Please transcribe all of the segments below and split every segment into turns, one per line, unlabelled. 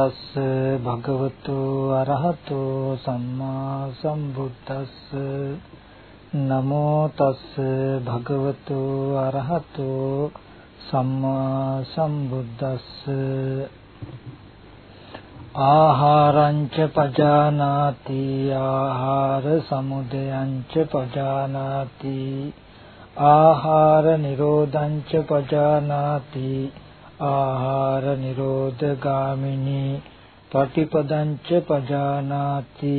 තස්ස භගවතෝ අරහතෝ සම්මා සම්බුද්දස්ස. නමෝ තස්ස භගවතෝ අරහතෝ සම්මා සම්බුද්දස්ස. ආහාරංච පජානාති ආහාර සමුදයං ච පජානාති ආහාර නිරෝධං ච පජානාති ආහාර නිරෝධ ගාමිනී පටිපදං ච පජානාති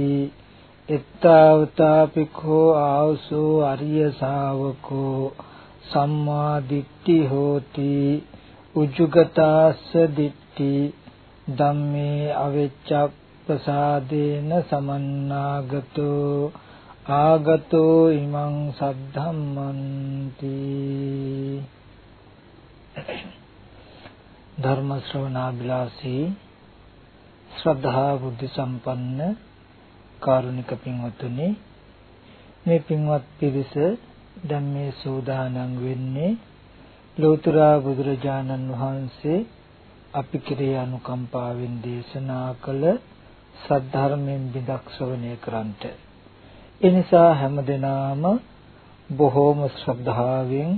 එත්තාවතාපිකෝ ආවසෝ අරිය ශාවකෝ සම්මා දිට්ඨි හෝති. උජුගතාස්ස දිට්ඨි. ධම්මේ අවෙච්ච ප්‍රසාදේන සමන්නාගතෝ. ආගතෝ ඉමං සද්ධම්මන්ති. ධර්ම ශ්‍රවණාබිලාසී ශ්‍රද්ධා බුද්ධ සම්පන්න කාරුණික පින්වත්නි මේ පින්වත් පිරිස දැන් මේ සූදානම් වෙන්නේ ලෝතර බුදුරජාණන් වහන්සේ අපි කෙරේ අනුකම්පාවෙන් දේශනා කළ සද්ධර්මයෙන් බිදක් ශ්‍රවණය කරන්ට. ඒ නිසා හැමදෙනාම බොහෝම ශ්‍රද්ධාවෙන්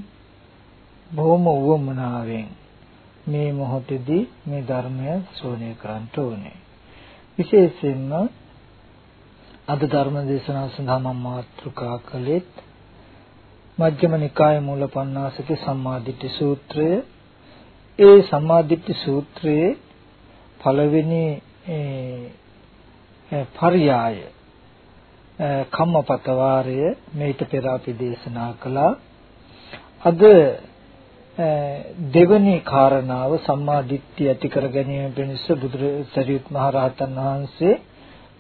බොහෝම උවමනාවෙන් මේ මොහොතේදී මේ ධර්මය ශ්‍රවණය කරන්ට ඕනේ. විශේෂයෙන්ම අද ධර්ම දේශනාව සඳහා මම මාතෘකා කළෙත් මජ්ක්‍ධිම නිකාය මූලපණ්ණාසකේ සම්මාදිට්ඨි සූත්‍රය ඒ සම්මාදිට්ඨි සූත්‍රයේ පළවෙනි පර්යාය කම්මපත වාරය මේිට පෙර අපි දේශනා කළා අද දෙවැනි කාරණාව සම්මා දිට්ඨිය ඇති කර ගැනීම පිණිස බුදු සරියුත් මහ රහතන් වහන්සේ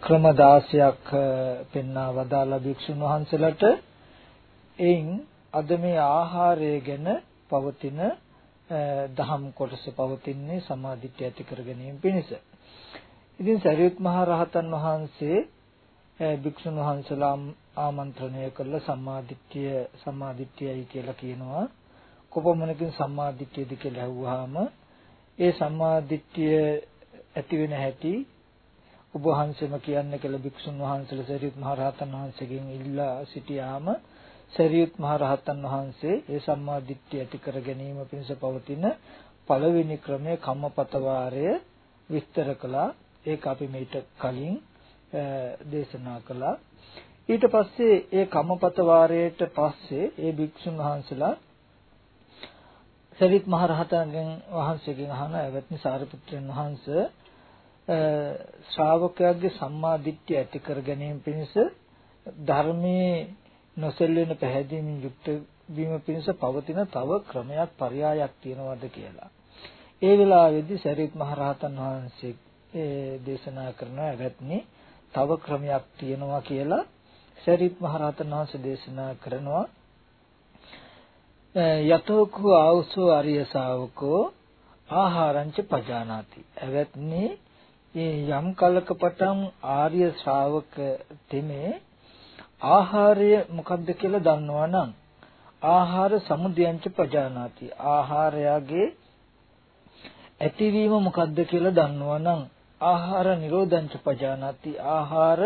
ක්‍රම 16ක් පෙන්වා වදාලා භික්ෂුන් වහන්සේලාට එයින් අද මේ ආහාරය ගැන පවතින දහම් කොටස පවතින්නේ සමාධිත්‍ය ඇති කර ගැනීම පිණිස. ඉතින් සරියුත් මහ රහතන් වහන්සේ භික්ෂුන් වහන්සේලා ආමන්ත්‍රණය කළ සම්මාදිට්ඨිය සම්මාදිට්ඨියයි කියලා කියනවා. කොපමණකින් සම්මාදිට්ඨියද කියලා අහුවාම ඒ සම්මාදිට්ඨිය ඇති වෙන හැටි ඔබ වහන්සේම කියන්න කියලා භික්ෂුන් වහන්සේලා සරියුත් මහ රහතන් වහන්සේගෙන් ඉල්ලා සිටියාම සරියුත් මහ රහතන් වහන්සේ ඒ සම්මා දිට්ඨිය ඇති කර ගැනීම පිණිස පවතින පළවෙනි ක්‍රමය කම්මපත වාරය විස්තර කළා. ඒක අපි මේට කලින් දේශනා කළා. ඊට පස්සේ ඒ කම්මපත වාරයට පස්සේ ඒ භික්ෂුන් වහන්සේලා සරිත් මහ රහතන්ගෙන් වහන්සේගෙන් අහන එවත්නි සාරිපුත්‍රයන් වහන්සේ ශ්‍රාවකයාගේ සම්මා දිට්ඨිය ඇති කර ගැනීම පිණිස ධර්මයේ නොසෙල්වෙන පැහැදීමෙන් යුක්ත වීම පිණිස පවතින තව ක්‍රමයක් පරයායක් තියනවද කියලා. ඒ වෙලාවේදී සරියුත් මහ රහතන් වහන්සේ දේශනා කරන ඇවැත්නි තව ක්‍රමයක් තියනවා කියලා සරියුත් මහ රහතන් වහන්සේ දේශනා කරනවා යතෝකු ආවසෝ අරිය ශාවකෝ ආහාරංච පජානාති. ඇවැත්නි යම් කලක පටන් ආර්ය ශ්‍රාවක තෙමේ ආහාරය මොකක්ද කියලා දන්නවා නම් ආහාර සමුදයන්ච පජානාති. ආහාරයගේ ඇතිවීම මොකක්ද කියලා දන්නවා නම් ආහාර නිරෝධංච පජානාති. ආහාර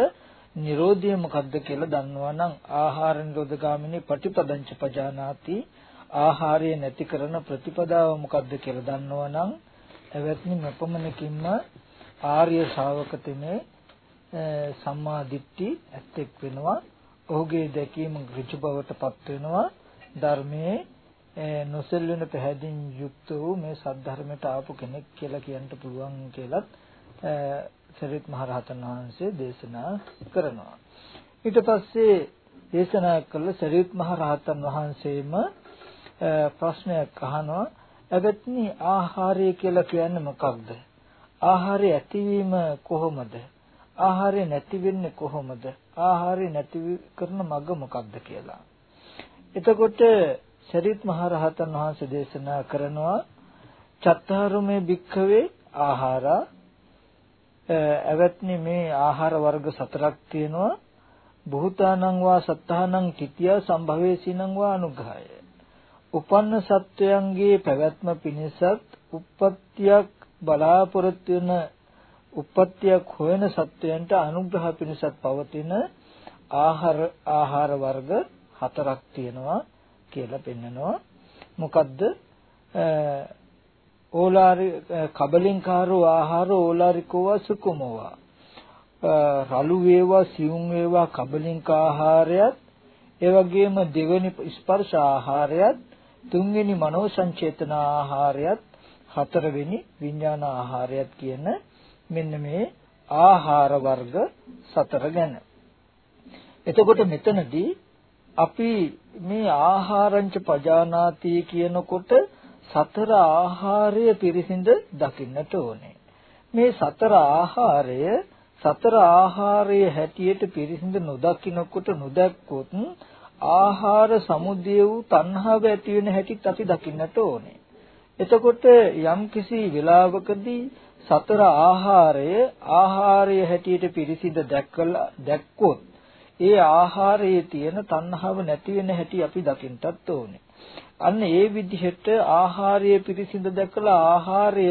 නිරෝධය මොකක්ද කියලා දන්නවා නම් ආහාර නිරෝධගාමිනී පටිපදංච පජානාති. ආහාරය නැති කරන ප්‍රතිපදාව මොකක්ද කියලා දන්නවා නම් එවත්නි මෙපමණකින්ම ආර්ය ශ්‍රාවක තෙමේ සම්මා දිට්ඨි ඇත්තෙක් වෙනවා. ඔහුගේ දැකීම ඍජු බවට පත් වෙනවා. ධර්මයේ නොසෙල්වෙන පැහැදින් යුක්ත වූ මේ සද්ධර්මයට ආපු කෙනෙක් කියලා කියන්න පුළුවන් කියලත් සරිත් මහරහතන් වහන්සේ දේශනා කරනවා. ඊට පස්සේ දේශනා කළ සරිත් මහරහතන් වහන්සේම ප්‍රශ්නයක් අහනවා. එබැත්නි ආහාරය කියලා කියන්නේ මොකක්ද? ආහාරය ඇතිවීම කොහොමද? ආහාරය නැති වෙන්නේ කොහොමද? ආහාරය නැති කරන මඟ මොකක්ද කියලා. එතකොට සරිත් මහ රහතන් වහන්සේ දේශනා කරනවා චත්තාරුමේ භික්ඛවේ ආහාරා. එවත්නි මේ ආහාර වර්ග සතරක් තියෙනවා. බුතානං වා සත්තානං කිතිය සම්භවේසිනං වා අනුග්‍රහය. උපන්න සත්වයන්ගේ පැවැත්ම පිණිසත් උප්පත්තියක් බලාපොරොත්තු වෙන උප්පත්තියක් හොයන සත්වයන්ට අනුග්‍රහ පිණිසත් පවතින ආහාර ආහාර වර්ග හතරක් තියෙනවා කියලා පෙන්නනවා. මොකද්ද? ඕලාරි කබලින්කාරෝ ආහාර ඕලාරිකෝවා සුකුමෝවා රළු වේවා සියුම් වේවා කබලින්ක ආහාරයත් ඒ වගේම දෙවෙනි ස්පර්ශ ආහාරයත් තුන්වෙනි මනෝ සංචේතන ආහාරයත් හතරවෙනි විඥාන ආහාරයත් කියන මෙන්න මේ ආහාර වර්ග සතර ගැන. එතකොට මෙතනදී අපි මේ ආහාරංච පජානාති කියනකොට සතර ආහාරය පිරිසිඳ දකින්නට ඕනේ. මේ සතර ආහාරය සතර ආහාරය හැටියට පිරිසිඳ නොදකින්නකොට නොදැක්කොත් ආහාර සමුදය වූ තණ්හාව ඇති වෙන හැටිත් අපි දකින්නට ඕනේ. එතකොට යම් කිසි වෙලාවකදී සතර ආහාරය ආහාරය හැටියට පිරිසිඳ දැක්කලා දැක්කොත් ඒ ආහාරයේ තියෙන තණ්හාව නැති වෙන හැටි අපි දකින්නත් ඕනේ. අන්න ඒ විදිහට ආහාරය පිරිසිඳ දැකලා ආහාරය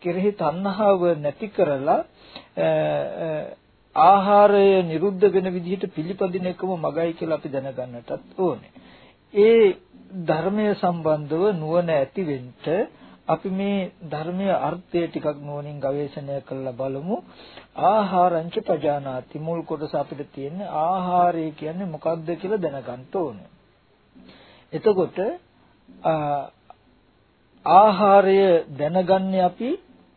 කෙරෙහි තණ්හාව නැති කරලා ආහාරය නිරුද්ධ වෙන විදිහට පිළිපදින එකම මගයි කියලා අපි දැනගන්නටත් ඕනේ. ඒ ධර්මය සම්බන්ධව නුවණ ඇති වෙන්න අපි මේ ධර්මයේ අර්ථය ටිකක් නුවණින් ගවේෂණය කරලා බලමු. ආහාරංච පජානාති මුල් කොටස අපිට තියෙන්නේ ආහාරය කියන්නේ මොකක්ද කියලා දැනගන්න ඕනේ. එතකොට ආහාරය දැනගන්නේ අපි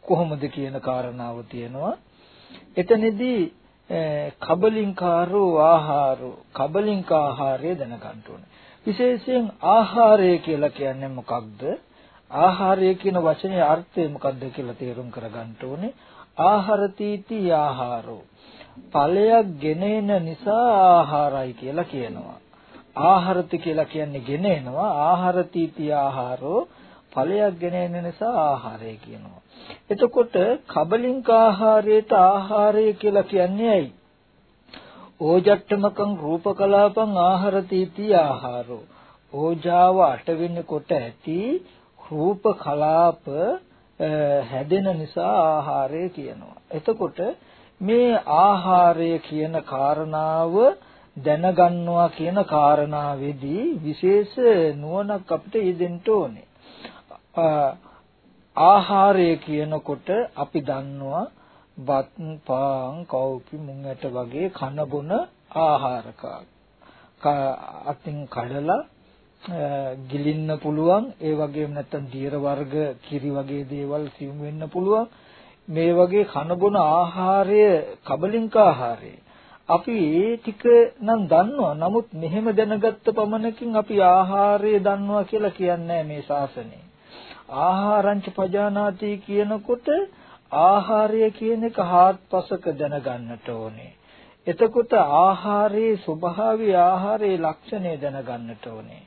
කොහොමද කියන කාරණාව තියෙනවා. එතනදී කබලින්කාරෝ ආහාරෝ කබලින්ක ආහාරය දැනගන්න ඕනේ. විශේෂයෙන් ආහාරය කියලා කියන්නේ මොකක්ද? ආහාරය කියන වචනේ අර්ථය මොකක්ද කියලා තේරුම් කරගන්න ඕනේ. ආහාරතීති ආහාරෝ ඵලයක් ගෙනෙන නිසා ආහාරයි කියලා කියනවා. ආහාරති කියලා කියන්නේ ගෙනෙනවා. ආහාරතීති ආහාරෝ ඵලයක් ගෙනෙන නිසා ආහාරය කියනවා. එතකොට කබලින්ක ආහාරයට ආහාරය කියලා කියන්නේ ඇයි? ඕජට්ටමකං රූපකලාපං ආහාරතීති ආහාරෝ ඕජාව අට වෙනි කොට ඇති රූප කලාප හැදෙන නිසා ආහාරය කියනවා. එතකොට මේ ආහාරය කියන කාරණාව දැනගන්නවා කියන කාරණාවේදී විශේෂ නුවණක් අපිට යෙදෙන්න ඕනේ. ආහාරය කියනකොට අපි දන්නවා බත් පාන් කව්පි මුං ඇට වගේ කන බොන ආහාරක අතින් කඩලා ගිලින්න පුළුවන්. ඒ වගේම නැත්තම් දියර වර්ග කිරි වගේ දේවල් සියුම් වෙන්න පුළුවන්. මේ වගේ කන බොන ආහාරය කබලින්ක ආහාරය. අපි ඒ ටික නම් දන්නවා. නමුත් මෙහෙම දැනගත්ත පමණකින් අපි ආහාරය දන්නවා කියලා කියන්නේ මේ ශාසනය. ආහාරංච පජානාති කියනකොට ආහාරය කියන එක හාත්පසක දැනගන්නට ඕනේ. එතකොට ආහාරයේ ස්වභාවය ආහාරයේ ලක්ෂණය දැනගන්නට ඕනේ.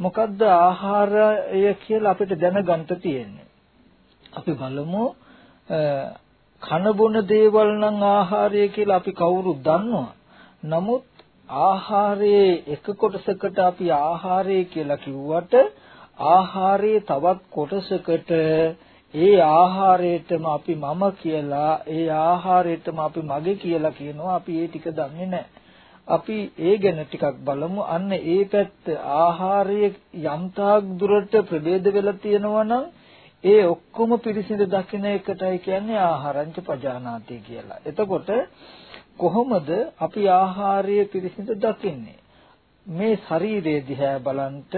මොකද්ද ආහාරය කියලා අපිට දැනගන්න තියෙන්නේ. අපි බලමු කන බොන දේවල් නම් ආහාරය කියලා අපි කවුරුත් දන්නවා. නමුත් ආහාරයේ එක කොටසකට අපි ආහාරය කියලා කිව්වට ආහාරයේ තවත් කොටසකට ඒ ආහාරයටම අපි මම කියලා ඒ ආහාරයටම අපි මගේ කියලා කියනවා අපි ඒ ටික දන්නේ නැහැ. අපි ඒ ගැන ටිකක් බලමු. අන්න ඒ පැත්ත ආහාරයේ යම්තාක් දුරට ප්‍රභේද වෙලා තියෙනවා නම් ඒ ඔක්කොම පිරිසිඳ දකින එකටයි කියන්නේ ආහාරංච පජානාති කියලා. එතකොට කොහොමද අපි ආහාරය පිරිසිඳ දකින්නේ? මේ ශරීරයේ දිහා බලන්ට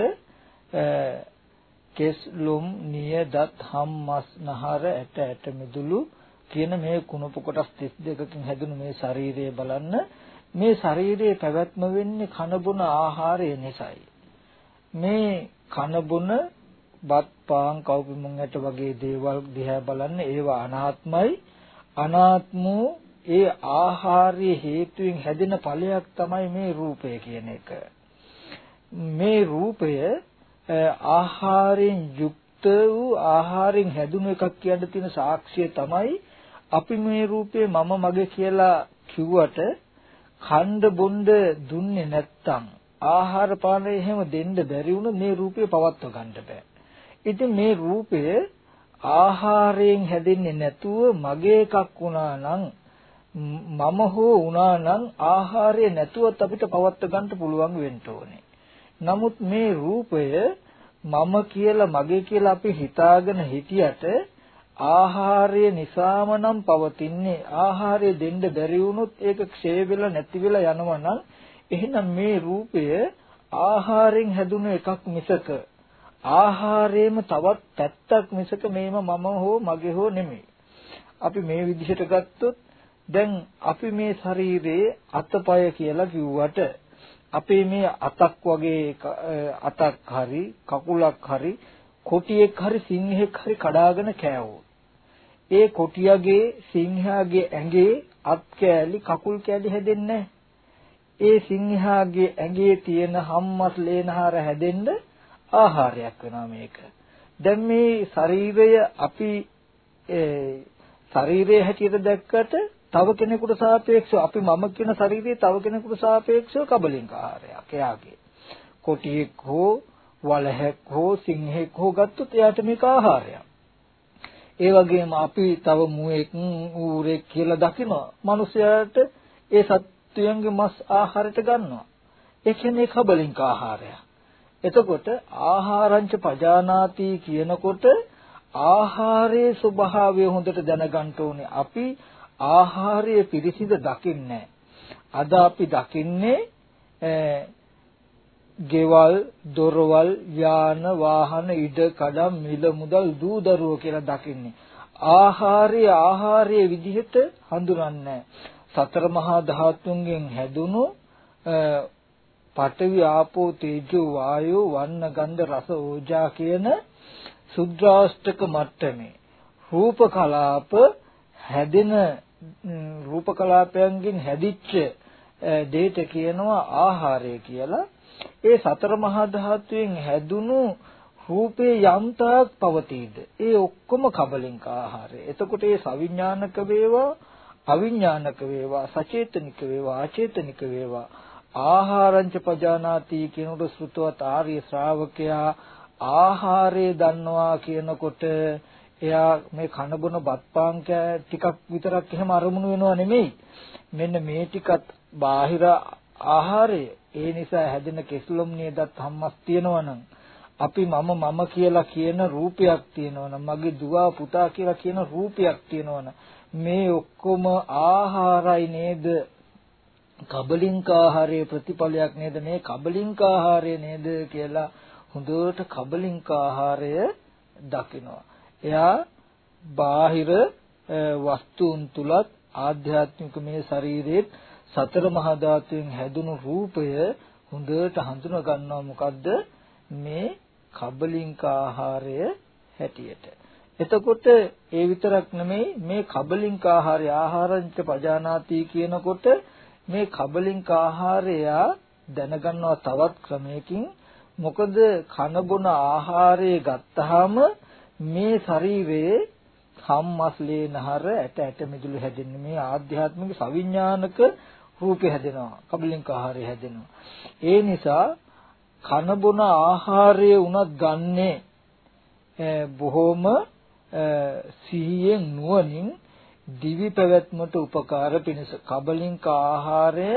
කෙස් ලොම් නිය දත් හම් මස් නහර ඇට ඇට මිදුළු කියන මේ කුණප කොටස් 32කින් හැදුණු මේ ශරීරය බලන්න. මේ ශරීරයේ පැවැත්ම වෙන්නේ කන බොන ආහාරය නිසායි. මේ කන බොන බත් පාන් කව්පි මුං ඇට වගේ දේවල් දිහා බලන්න ඒවා අනාත්මයි. අනාත්ම ඒ ආහාරයේ හේතුවෙන් හැදෙන ඵලයක් තමයි මේ රූපය කියන එක. මේ රූපය ආහාරයෙන් යුක්ත වූ ආහාරයෙන් හැදුණු එකක් කියන්න තියෙන සාක්ෂිය තමයි අපි මේ රූපේ මම මගේ කියලා කිව්වට ඛණ්ඩ බොණ්ඩ දුන්නේ නැත්තම් ආහාර පාන එහෙම දෙන්න බැරි වුණොත් මේ රූපය පවත්ව ගන්න බෑ. ඉතින් මේ රූපය ආහාරයෙන් හැදෙන්නේ නැතුව මගේ එකක් වුණා නම් මම හෝ වුණා නම් ආහාරය නැතුවත් අපිට පවත්ව ගන්න පුළුවන් වෙන්න ඕනේ. නමුත් මේ රූපය මම කියලා මගේ කියලා අපි හිතාගෙන හිටියට ආහාරය නිසාම නම් පවතින්නේ ආහාරය දෙන්න බැරි වුණොත් ඒක ක්ෂය වෙලා නැති වෙලා යනවා නම් එහෙනම් මේ රූපය ආහාරයෙන් හැදුණු එකක් මිසක ආහාරයේම තවත් පැත්තක් මිසක මේම මම හෝ මගේ හෝ නෙමෙයි. අපි මේ විදිහට ගත්තොත් දැන් අපි මේ ශරීරයේ අතපය කියලා කිව්වට අපේ මේ අතක් වගේ අතක් හරි කකුලක් හරි කොටියෙක් හරි සිංහෙක් හරි කඩාගෙන කෑවොත් ඒ කොටියගේ සිංහයාගේ ඇඟේ අත් කෑලි කකුල් කෑලි හැදෙන්නේ ඒ සිංහයාගේ ඇඟේ තියෙන හම්මස් ලේනහර හැදෙන්න ආහාරයක් වෙනවා මේක. දැන් මේ ශරීරය අපි ශරීරයේ හැටියට දැක්කට තව කෙනෙකුට සාපේක්ෂව අපි මම කියන ශරීරයේ තව කෙනෙකුට සාපේක්ෂව කබලින්ක ආහාරයක් එයාගේ. කොටියෙක් හෝ වලහැක් හෝ සිංහෙක් හෝ ගත්තොත් එයාට මේක ආහාරයක්. ඒ වගේම අපි තව මුවෙක් ඌරෙක් කියලා දකිනවා. මිනිසයාට ඒ සත්වයන්ගේ මස් ආහාරයට ගන්නවා. ඒ කියන්නේ කබලින්ක ආහාරයක්. එතකොට ආහාරංච පජානාති කියනකොට ආහාරයේ ස්වභාවය හොඳට දැනගන්න ඕනේ. අපි ආහාරය පිරිසිඳ දකින්නේ අද අපි දකින්නේ ගෙවල්, දොරවල්, යාන, වාහන, ඉඩ, කඩම්, මිල මුදල්, දූ දරුවෝ කියලා දකින්නේ. ආහාරය ආහාරයේ විදිහට හඳුනන්නේ සතර මහා ධාතුන්ගෙන් හැදුණු පඨවි ආපෝ තේජෝ වායෝ වන්න ගන්ධ රස ඕජා කියන සුද්‍රාෂ්ටක මට්ටමේ රූප කලාප හැදෙන රූප කලාපයන්ගෙන් හැදිච්ච දෙයට කියනවා ආහාරය කියලා. ඒ සතර මහා ධාතුවෙන් හැදුණු රූපේ යම්තාක් පවතීද ඒ ඔක්කොම කබලින්ක ආහාරය. එතකොට ඒ සවිඥානික වේවා අවිඥානික වේවා සචේතනික වේවා අචේතනික වේවා ආහාරංච පජානාති කියනකොට සෘතවත් ආර්ය ශ්‍රාවකයා ආහාරය දන්නවා කියනකොට එයා මේ කන බොන බත් පාන් ටිකක් විතරක් එහෙම අරමුණු වෙනව නෙමෙයි. මෙන්න මේ ටිකත් බාහිර ආහාරය. ඒ නිසා හැදෙන කෙස්ලොම් නේදත් හම්මස් තියෙනවනම් අපි මම මම කියලා කියන රූපයක් තියෙනවනම් මගේ දුව පුතා කියලා කියන රූපයක් තියෙනවනම් මේ ඔක්කොම ආහාරයි නේද කබලින්ක ආහාරයේ ප්‍රතිඵලයක් නේද මේ කබලින්ක ආහාරය නේද කියලා හොඳට කබලින්ක ආහාරය දකිනවා එයා බාහිර වස්තුන් තුලත් ආධ්‍යාත්මික මේ ශරීරයේ සතර මහා ධාතුන් හැදුණු රූපය හොඳට හඳුනා ගන්නවා. මොකද්ද? මේ කබලින්ක ආහාරය හැටියට. එතකොට ඒ විතරක් නෙමෙයි මේ කබලින්ක ආහාරය ආහාරංච පජානාති කියනකොට මේ කබලින්ක ආහාරය දැනගන්නවා තවත් ක්‍රමයකින්. මොකද කන බොන ආහාරය ගත්තාම මේ ශරීරයේ සම්මස්ලේ නහර ඇට ඇට මිදුළු හැදෙන්නේ. මේ ආධ්‍යාත්මික සවිඥානික රූපේ හැදෙනවා. කබලින්ක ආහාරය හැදෙනවා. ඒ නිසා කන බොන ආහාරය උනත් ගන්නේ බොහොම සිහියෙන් නුවණින් දිවි පැවැත්මට උපකාර පිණිස. කබලින්ක ආහාරය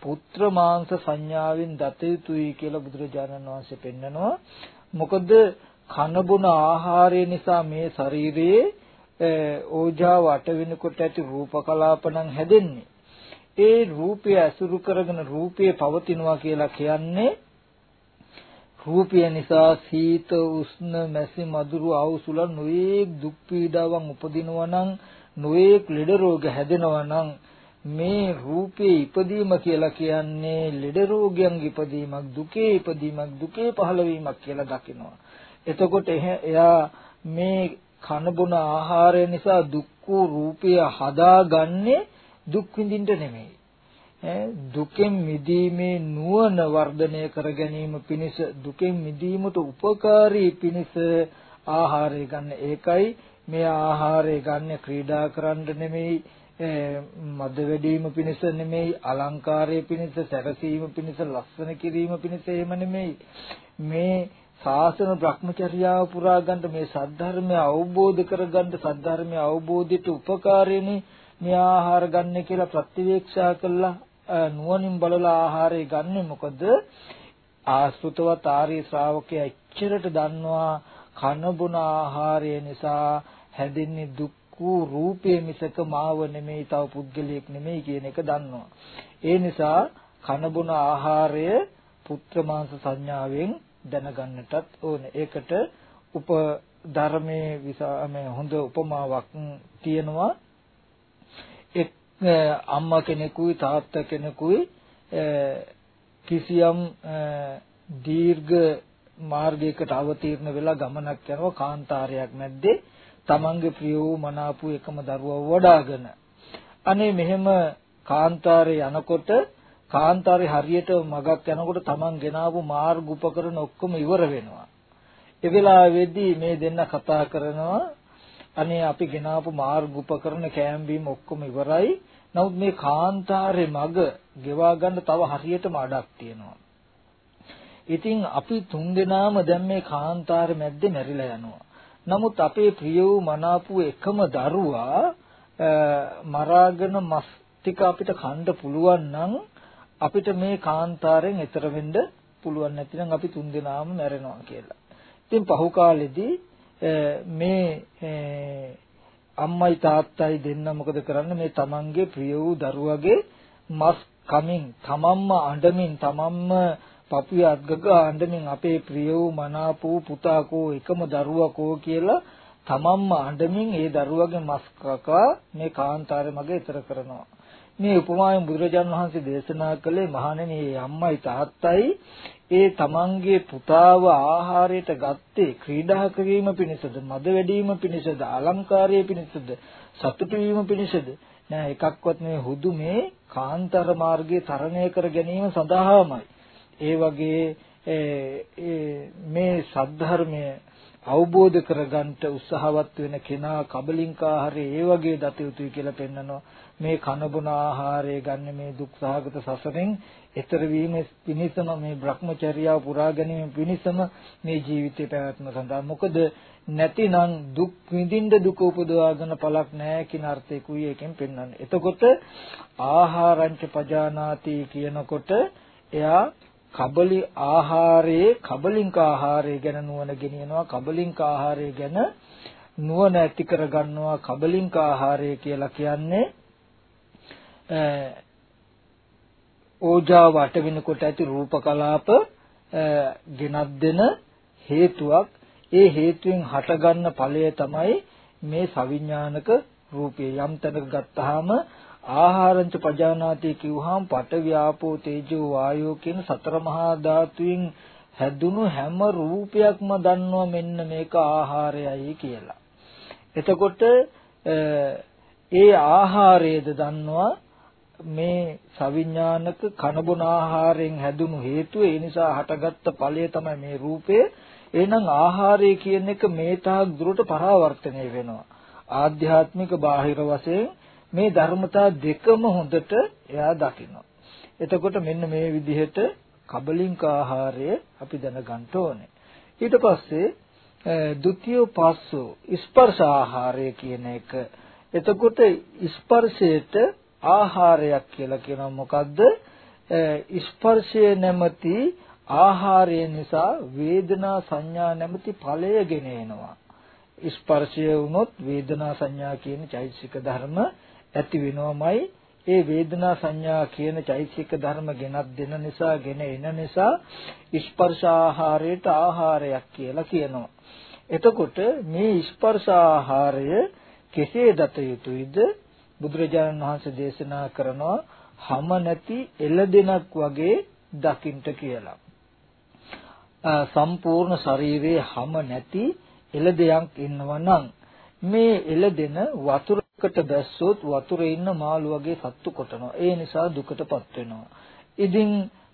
පුත්‍ර මාංශ සංඥාවෙන් දත යුතුයි කියලා බුදුරජාණන් වහන්සේ පෙන්නනවා. මොකද කන බොන ආහාරය නිසා මේ ශරීරයේ ඕජාව අට වෙනකොට ඇති රූප කලාපණන් හැදෙන්නේ. ඒ රූපය අසුරු කරගෙන රූපය පවතිනවා කියලා කියන්නේ රූපය නිසා සීත උෂ්ණ මැසි මදුරු අවුසුල නොයේක් දුක් පීඩාවන් උපදිනවා නම් නොයේක් ලෙඩ රෝග හැදෙනවා නම් මේ රූපේ ඉපදීම කියලා කියන්නේ ලෙඩ රෝගයන්ගේ ඉපදීමක් දුකේ ඉපදීමක් දුකේ පහළවීමක් කියලා දකිනවා එතකොට එයා මේ කන බොන ආහාරය නිසා දුක් වූ රූපය හදාගන්නේ දුක් විඳින්න නෙමෙයි. දුකෙන් මිදීමේ නුවණ වර්ධනය කර ගැනීම පිණිස දුකෙන් මිදීමට උපකාරී පිණිස ආහාරය ගන්න. ඒකයි මේ ආහාරය ගන්න ක්‍රීඩා කරන්න නෙමෙයි මද වැඩිම පිණිස නෙමෙයි අලංකාරය පිණිස සැරසීම පිණිස ලස්සන කිරීම පිණිස එහෙම නෙමෙයි මේ ශාසන භ්‍රමචර්යාව පුරා ගන්න මේ සද්ධර්මය අවබෝධ කරගන්න සද්ධර්මය අවබෝධයට උපකාරිනේ මේ ආහාර ගන්න කියලා ප්‍රතිවේක්ෂා කළා නුවණින් බලලා ආහාරය ගන්නෙ මොකද ආසෘතවත් ආර්ය ශ්‍රාවකයා එච්චරට දන්නවා කන බොන ආහාරය නිසා හැදෙන්නේ දුක් වූ රූපේ මිසක මාව නෙමෙයි තව පුද්ගලයෙක් නෙමෙයි කියන එක දන්නවා. ඒ නිසා කන බොන ආහාරය පුත්‍ර මාංශ සංඥාවෙන් දැනගන්නටත් ඕනේ. ඒකට උප ධර්මයේ විසාමේ හොඳ උපමාවක් තියෙනවා. එක් අම්මා කෙනෙකුයි තාත්තා කෙනෙකුයි කිසියම් දීර්ඝ මාර්ගයකට අවතීර්ණ වෙලා ගමනක් යනවා කාන්තාරයක් මැද්දේ තමන්ගේ ප්‍රිය වූ මනාප වූ එකම දරුවව වඩාගෙන අනේ මෙහෙම කාන්තාරේ යනකොට කාන්තාරේ හරියට මගක් යනකොට තමන් ගෙනාවු මාර්ග උපකරණ ඔක්කොම ඉවර වෙනවා. ඒ වෙලාවේදී මේ දෙන්න කතා කරනවා අනේ අපි ගෙනාවු මාර්ග උපකරණ කෑම් බීම ඔක්කොම ඉවරයි. නමුත් මේ කාන්තාරේ මග ගෙවා ගන්න තව හරියටම අඩක් තියෙනවා. ඉතින් අපි තුන්දෙනාම දැන් මේ කාන්තාරේ මැද්දේ මැරිලා යනවා. නමුත් අපේ ප්‍රිය වූ මනාප වූ එකම දරුවා මරාගෙන මස් ටික අපිට කන්න පුළුවන් නම් අපිට මේ කාන්තාරයෙන් එතර වෙන්න පුළුවන් නැතිනම් අපි තුන්දෙනාම මැරෙනවා කියලා. ඉතින් පහු කාලෙදී මේ අම්මයි තාත්තයි දෙන්න මොකද කරන්නේ මේ තමන්ගේ ප්‍රිය වූ දරුවගේ මස් කමින් තමන්ම අඬමින් තමන්ම පපුවේ අත්ගක අඬමින් අපේ ප්‍රිය වූ මනාප වූ පුතා කෝ එකම දරුවා කෝ කියලා තමන්ම අඬමින් ඒ දරුවගේ මස් කකා මේ කාන්තාරේ මගේ ඊතර කරනවා මේ උපමාවෙන් බුදුරජාණන් වහන්සේ දේශනා කළේ මහණෙනි අම්මයි තාත්තයි ඒ තමන්ගේ පුතාව ආහාරයට ගත්තේ ක්‍රීඩා කිරීම පිණිසද මද වැඩිම පිණිසද අලංකාරය පිණිසද සතුටු වීම පිණිසද? නෑ එකක්වත් මේ හුදු මේ කාන්තර මාර්ගයේ තරණය කර ගැනීම සඳහාමයි. ඒ වගේ මේ සද්ධර්මය අවබෝධ කරගන්නට උත්සාහවත් වෙන කෙනා කබලින්කාහාරය ඒ වගේ දත යුතුයි කියලා පෙන්නනවා. මේ කනබුන ආහාරය ගන්න මේ දුක් සහගත සසරෙන් එතර වීම පිණිසම මේ Brahmacharyaව පුරා ගැනීම පිණිසම මේ ජීවිතේ පැවැත්ම සඳහා. මොකද නැතිනම් දුක් විඳින්න දුක උපදවාගෙන පළක් නැහැ කියන අර්ථයකුයි එකෙන් පෙන්වන්නේ. එතකොට ආහාරංච පජානාති කියනකොට එයා කබලි ආහාරයේ කබලින්ක ආහාරය ගැන නුවණ ගෙනියනවා. කබලින්ක ආහාරය ගැන නුවණ ඇති කර ගන්නවා කබලින්ක ආහාරය කියලා කියන්නේ ඕජාව අට වෙනකොට ඇති රූප කලාප ගෙනත් දෙන හේතුවක් ඒ හේතුවෙන් හටගන්න ඵලය තමයි මේ සවිඥානික රූපය යම් තැනක ගත්තාම ආහාරංච පජානාති කිව්වහම පඨවි ආපෝ තේජෝ වායෝ කියන සතර මහා ධාතුයින් හැදුණු හැම රූපයක්ම දන්නවා මෙන්න මේක ආහාරයයි කියලා. එතකොට ඒ ආහාරයේද දන්නවා මේ සවිඥානික කනබුන ආහාරයෙන් හැදුණු හේතුව ඒ නිසා හටගත්ත ඵලය තමයි මේ රූපය. එහෙනම් ආහාරය කියන එක මේ තාක් දුරට පරාවර්තනය වෙනවා. ආධ්‍යාත්මික බාහිර වශයෙන් මේ ධර්මතා දෙකම හොඳට එයා දකිනවා. එතකොට මෙන්න මේ විදිහට කබලින්ක ආහාරය අපි දැනගන්න ඕනේ. ඊට පස්සේ ဒုတိ ය පස්සෝ ස්පර්ශ ආහාරය කියන එක. එතකොට ස්පර්ශයට ආහාරයක් කියලා කියනවා මොකද්ද? ස්පර්ශය නැමැති ආහාරය නිසා වේදනා සංඥා නැමැති ඵලය ගෙන එනවා. ස්පර්ශය වුණොත් වේදනා සංඥා කියන චෛතසික ධර්ම ඇති වෙනවමයි ඒ වේදනා සංඥා කියන චෛතසික ධර්ම ගෙනත් දෙන නිසා ගෙන එන නිසා ස්පර්ශ ආහාරයට ආහාරයක් කියලා කියනවා. එතකොට මේ ස්පර්ශ ආහාරය කෙසේ දත යුතුයිද? බුදුරජාණන් වහන්සේ දේශනා කරනවා හැම නැති එළදෙනක් වගේ දකින්ට කියලා. සම්පූර්ණ ශරීරයේ හැම නැති එළදෙයක් ඉන්නවා නම් මේ එළදෙන වතුර කට දැස්සොත් වතුරේ ඉන්න මාළු වගේ සත්තු කොටනවා. ඒ නිසා දුකටපත් වෙනවා. ඉතින්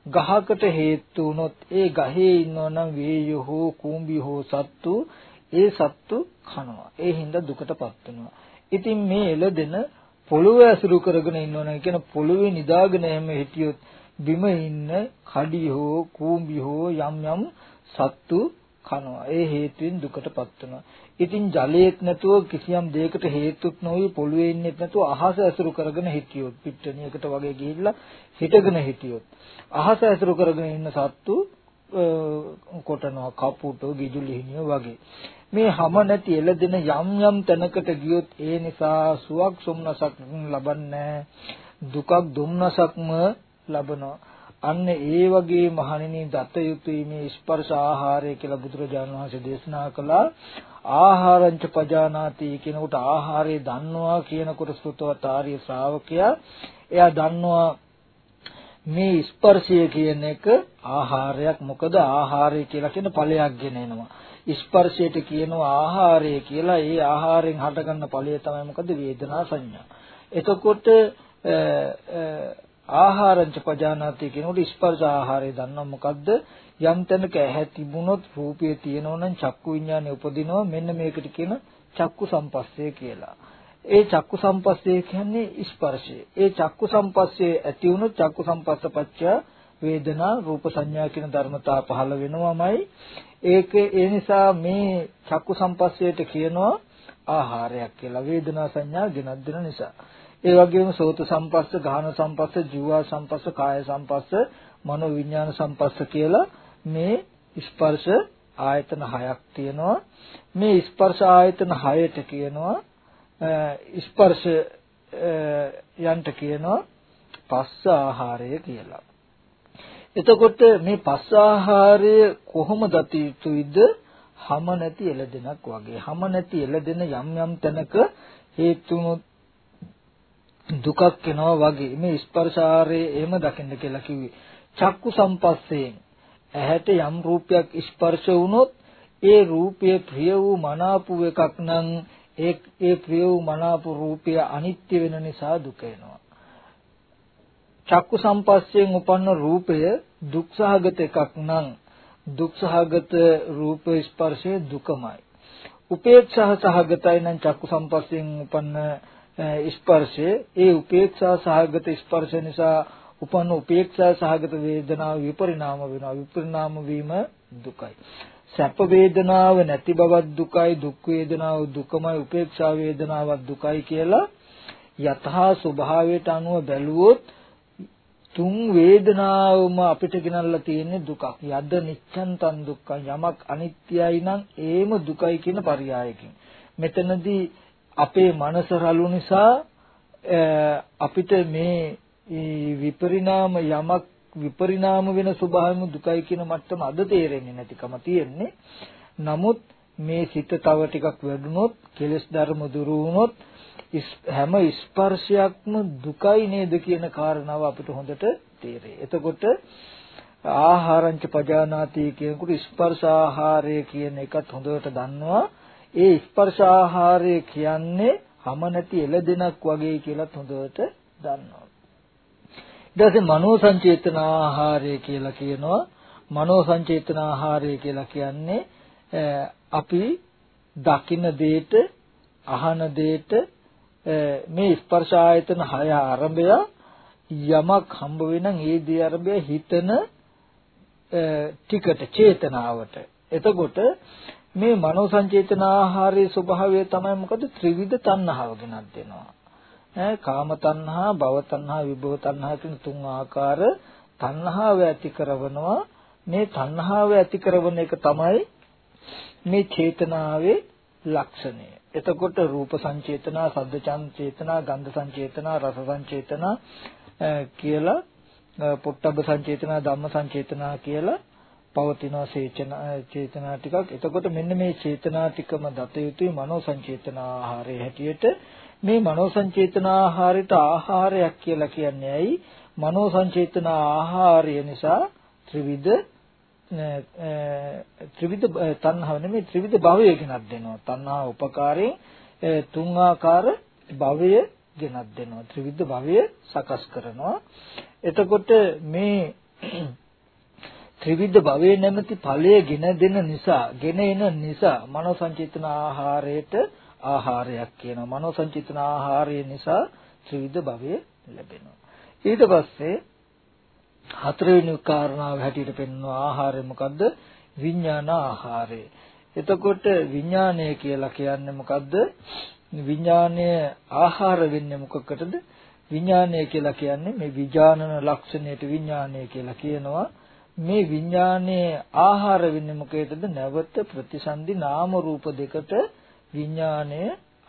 ගහකට හේතු වුණොත් ඒ ගහේ ඉන්නවනම් වේය හෝ කූඹි හෝ සත්තු ඒ සත්තු කනවා. ඒ හින්දා දුකටපත් වෙනවා. ඉතින් මේ එළදෙන පොළොව ඇසුරු කරගෙන ඉන්නවනේ කියන පොළොවේ නිදාගෙන හැම හිටියොත් බිම ඉන්න කඩි හෝ කූඹි හෝ යම් යම් සත්තු කනවා. ඒ හේතුවෙන් දුකටපත් වෙනවා. ඉතින් ජලයේත් නැතුව කිසියම් දෙයකට හේතුත් නොවි පොළවේ ඉන්නෙත් නැතුව අහස ඇසුරු කරගෙන හිටියොත් පිට්ටනියකට වගේ ගිහිල්ලා හිටගෙන හිටියොත් අහස ඇසුරු කරගෙන ඉන්න සත්තු කොටනවා කපුටෝ ගිජුලිහිනිය වගේ. මේ හැම නැති එළදෙන යම් යම් තැනකට ගියොත් ඒ නිසා සුවක් සොම්නසක් ලබන්නේ දුකක් දුම්නසක්ම ලබනවා. අන්න ඒ වගේ මහණෙනි දත යුතුයි මේ ස්පර්ශ ආහාරය කියලා බුදුරජාණන් වහන්සේ දේශනා කළා. ආහාරංච පජානාති කියනකොට ආහාරය දන්නවා කියනකොට සුතවත් ආර්ය ශ්‍රාවකයා එයා දන්නවා මේ ස්පර්ශය කියන එක ආහාරයක්. මොකද ආහාරය කියලා කියන ඵලයක් ගෙන එනවා. ස්පර්ශයට කියනවා ආහාරය කියලා. ඒ ආහාරයෙන් හටගන්න ඵලය තමයි මොකද? වේදනා සංඥා. එතකොට ආහාරංච පජානාති කියනකොට ස්පර්ශ ආහාරය දන්නා මොකද්ද? යම් තැනක ඇහැ තිබුණොත් රූපය තියෙනවනම් චක්කු විඥානය උපදිනවා. මෙන්න මේකට කියන චක්කු සම්පස්සේ කියලා. ඒ චක්කු සම්පස්සේ කියන්නේ ස්පර්ශය. ඒ චක්කු සම්පස්සේ ඇති වුණොත් චක්කු සම්පස්සපච්චය වේදනා රූප සංඥා කියන ධර්මතා පහළ වෙනවමයි. ඒක ඒ නිසා මේ චක්කු සම්පස්සයට කියනවා ආහාරයක් කියලා. වේදනා සංඥා ගෙනත් දෙන නිසා. ඒ වගේම සෝත සම්පස්ස, ගාහන සම්පස්ස, ජීවා සම්පස්ස, කාය සම්පස්ස, මනෝ විඥාන සම්පස්ස කියලා මේ ස්පර්ශ ආයතන හයක් තියෙනවා. මේ ස්පර්ශ ආයතන හයට කියනවා ස්පර්ශ යන්ට කියනවා පස්ස ආහාරය කියලා. එතකොට මේ පස්ස ආහාරය කොහොම දති යුතුයිද? හැම නැති එළදෙනක් වගේ. හැම නැති එළදෙන යම් යම් තැනක හේතුනොත් දුකක් එනවා වගේ මේ ස්පර්ශාරයේ එහෙම දකින්න කියලා කිව්වේ. චක්කු සම්පස්සයෙන් ඇහැට යම් රූපයක් ස්පර්ශ වුණොත් ඒ රූපය ප්‍රිය වූ මනාප වූ එකක් නම් ඒ ඒ ප්‍රිය වූ මනාප රූපය අනිත්‍ය වෙන නිසා දුක එනවා. චක්කු සම්පස්සයෙන් උපන්න රූපය දුක්සහගත එකක් නම් දුක්සහගත රූප ස්පර්ශය දුකමයි. උපේක්ෂා සහගතයි නම් චක්කු සම්පස්සයෙන් උපන්න ස්පර්ශය ඒ උපේක්ෂා සහගත ස්පර්ශ නිසා උපන්න උපේක්ෂා සහගත වේදනාව විපරිණාම වෙනවා විපරිණාම වීම දුකයි සැප වේදනාව නැති බවක් දුකයි දුක් වේදනාව දුකමයි උපේක්ෂා වේදනාවක් දුකයි කියලා යතහා ස්වභාවයට අනුව බැලුවොත් තුන් වේදනාවම අපිට ගෙනල්ලා තියෙන්නේ දුකක්. යද්ද නිච්ඡන්තං දුක්ඛ. යමක් අනිත්‍යයි නම් ඒම දුකයි කියන පරයයකින්. මෙතනදී අපේ මනස රළු නිසා අපිට මේ විපරිණාම යමක් විපරිණාම වෙන ස්වභාවම දුකයි කියන මට්ටම අද තේරෙන්නේ නැතිකම තියෙන්නේ. නමුත් මේ සිත තව ටිකක් වැඩුණොත් කෙලෙස් ධර්ම දුරු වුණොත් හැම ස්පර්ශයක්ම දුකයි නේද කියන කාරණාව අපිට හොඳට තේරෙයි. එතකොට ආහාරංච පජානාති කියනකොට ස්පර්ශ ආහාරය කියන එකත් හොඳට දන්නවා. ඒ ස්පර්ශ ආහාරය කියන්නේ හැම නැති එළදෙනක් වගේ කියලාත් හොඳට දන්නවා. ඊට පස්සේ මනෝ සංචේතන ආහාරය කියලා කියනවා. මනෝ සංචේතන ආහාරය කියලා කියන්නේ අපි දකින්න දේට අහන දේට මේ ස්පර්ශ ආයතන හය ආරම්භය යමක් හම්බ වෙනන් ඒ දේ ආරම්භය හිතන ටිකට චේතනාවට එතකොට මේ මනෝ සංචේතන ආහාරයේ ස්වභාවය තමයි මොකද ත්‍රිවිධ තණ්හාව ගෙනත් දෙනවා. ඈ කාම තණ්හා, භව තණ්හා, විභව තණ්හා කියන තුන් ආකාර තණ්හාව ඇති කරවනවා. මේ තණ්හාව ඇති කරන එක තමයි මේ චේතනාවේ ලක්ෂණය. එතකොට රූප සංචේතනා, සද්ද සංචේතනා, ගන්ධ සංචේතනා, රස සංචේතනා කියලා පොට්ටබ්බ සංචේතනා, ධම්ම සංචේතනා කියලා පවතිනවා චේතනා ටිකක්. එතකොට මෙන්න මේ චේතනා ටිකම දත යුතුයි මනෝ සංචේතනා ආහාරයේ හැටියට. මේ මනෝ සංචේතනා ආහාරයට ආහාරයක් කියලා කියන්නේ ඇයි? මනෝ සංචේතනා ආහාරය නිසා ත්‍රිවිධ ත්‍රිවිධ තණ්හාව නෙමෙයි ත්‍රිවිධ භවය ගෙනත් දෙනවා. තණ්හා උපකාරයෙන් තුන් ආකාර භවය ගෙනත් දෙනවා. ත්‍රිවිධ භවය සකස් කරනවා. එතකොට මේ ත්‍රිවිධ භවයේ නැමැති ඵලය ගෙන දෙන නිසා, ගෙන එන නිසා මනෝ සංචේතන ආහාරයට ආහාරයක් කියනවා. මනෝ සංචේතන ආහාරය නිසා ත්‍රිවිධ භවය ලැබෙනවා. ඊට පස්සේ හතරවෙනි කාරණාව හැටියට පෙන්වන ආහාරය මොකද්ද? විඥාන ආහාරය. එතකොට විඥානය කියලා කියන්නේ මොකද්ද? විඥානය ආහාර වෙන්නේ මොකකටද? විඥානය කියලා කියන්නේ මේ විඥානන ලක්ෂණයට විඥානය කියලා කියනවා. මේ විඥානයේ ආහාර වෙන්නේ මොකේදද? නැවත ප්‍රතිසන්දි නාම රූප දෙකට විඥානය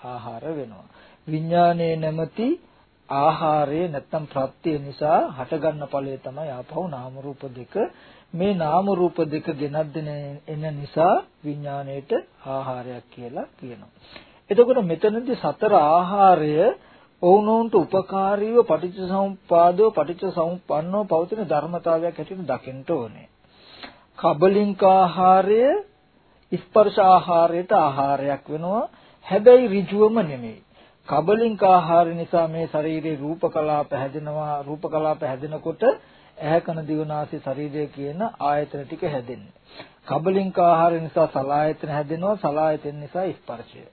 ආහාර වෙනවා. විඥානයේ නැමැති ආහාරය නැත්තම් ප්‍රත්‍ය නිසා හටගන්න ඵලය තමයි ආපහු නාම රූප දෙක. මේ නාම රූප දෙක ගෙනත් එන නිසා විඥාණයට ආහාරයක් කියලා කියනවා. එතකොට මෙතනදී සතර ආහාරය ඔවුනොවුන්ට උපකාරීව පටිච්චසමුප්පාදෝ පටිච්චසමුප්පන්නෝ පවතින ධර්මතාවයක් හැටියට දකින්න ඕනේ. කබලින්ක ආහාරය ස්පර්ශ ආහාරයට ආහාරයක් වෙනවා. හැබැයි ඍජුවම නෙමෙයි. කබලින්ක ආහාර නිසා මේ ශරීරේ රූප කලාප හැදෙනවා. රූප කලාප හැදෙනකොට ඇහැ කන දිව නාසය ශරීරය කියන ආයතන ටික හැදෙන්නේ. කබලින්ක ආහාර නිසා සලායතන හැදෙනවා. සලායතන නිසා ස්පර්ශය.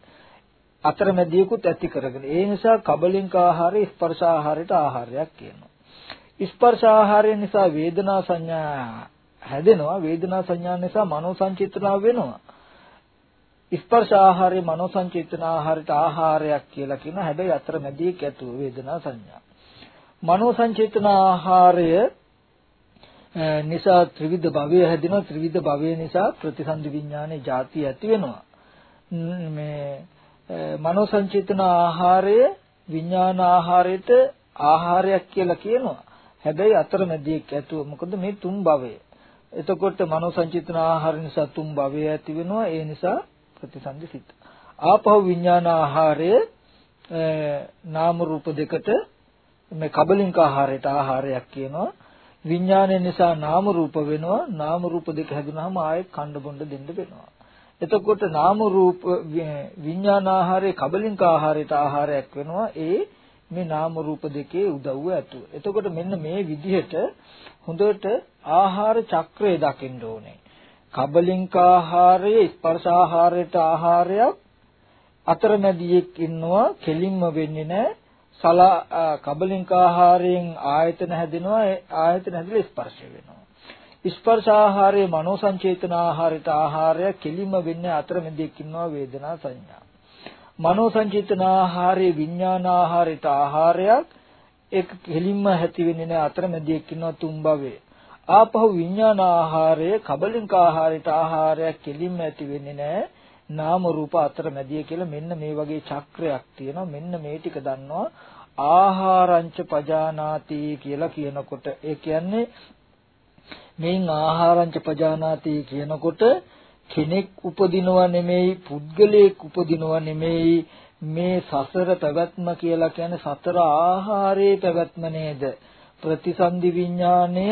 අතරමැදියකුත් ඇති කරගෙන ඒ නිසා කබලින්ක ආහාරය ස්පර්ශ ආහාරයට ආහාරයක් කියනවා ස්පර්ශ ආහාරය නිසා වේදනා සංඥා හැදෙනවා වේදනා සංඥා නිසා මනෝ සංචේතනාව වෙනවා ස්පර්ශ ආහාරය මනෝ සංචේතන ආහාරයට ආහාරයක් කියලා කියන හැබැයි අතරමැදියක ඇතුව වේදනා සංඥා මනෝ සංචේතන ආහාරය නිසා ත්‍රිවිධ භවය හැදෙනවා ත්‍රිවිධ භවය නිසා ප්‍රතිසන්දි විඥානේ ಜಾති ඇති වෙනවා මේ මනෝ සංචේතන ආහාරය විඥාන ආහාරයට ආහාරයක් කියලා කියනවා. හැබැයි අතරමැදියෙක් ඇතුව මොකද මේ තුන් භවය. එතකොට මනෝ සංචේතන ආහාර නිසා තුන් භවය ඇති වෙනවා. ඒ නිසා ප්‍රතිසන්දි සිත්. ආපහු විඥාන ආහාරය නාම රූප දෙකට මේ කබලින්ක ආහාරයට ආහාරයක් කියනවා. විඥානය නිසා නාම රූප වෙනවා. නාම රූප දෙක හැදුනහම ආයෙත් කණ්ඩ බොණ්ඩ දෙන්න වෙනවා. එතකොට නාම රූප විඥාන ආහාරයේ කබලින්ක ආහාරයට ආහාරයක් වෙනවා ඒ මේ නාම රූප දෙකේ උදව්ව ඇතුව. එතකොට මෙන්න මේ විදිහට හොඳට ආහාර චක්‍රය දකින්න ඕනේ. කබලින්ක ආහාරයේ ස්පර්ශ ආහාරයට ආහාරයක් අතරමැදියෙක් ඉන්නවා කෙලින්ම වෙන්නේ නැහැ. සලා කබලින්ක ආහාරයෙන් ආයතන හැදෙනවා ආයතන හැදිලා ස්පර්ශ වෙනවා. ස්පර්ශ ආහාරයේ මනෝ සංචේතන ආහාරයට ආහාරය කෙලින්ම වෙන්නේ අතරමැදෙක් ඉන්නවා වේදනා සංඥා. මනෝ සංචේතන ආහාරයේ විඥාන ආහාරයට ආහාරයක් ඒක කෙලින්ම ඇති වෙන්නේ නැහැ අතරමැදෙක් ඉන්නවා තුන් භවයේ. ආපහු විඥාන ආහාරයේ කබලින්ක ආහාරයට ආහාරයක් කෙලින්ම ඇති වෙන්නේ නැහැ. නාම රූප අතරමැදිය කියලා මෙන්න මේ වගේ චක්‍රයක් තියෙනවා. මෙන්න මේ ටික දන්නවා ආහාරංච පජානාති කියලා කියනකොට ඒ කියන්නේ මෙයින් ආහාරංච පජානාති කියනකොට කෙනෙක් උපදිනවා නෙමෙයි පුද්ගලයෙක් උපදිනවා නෙමෙයි මේ සසර පැවැත්ම කියලා කියන්නේ සතර ආහාරයේ පැවැත්ම නේද? ප්‍රතිසන්දි විඥාණය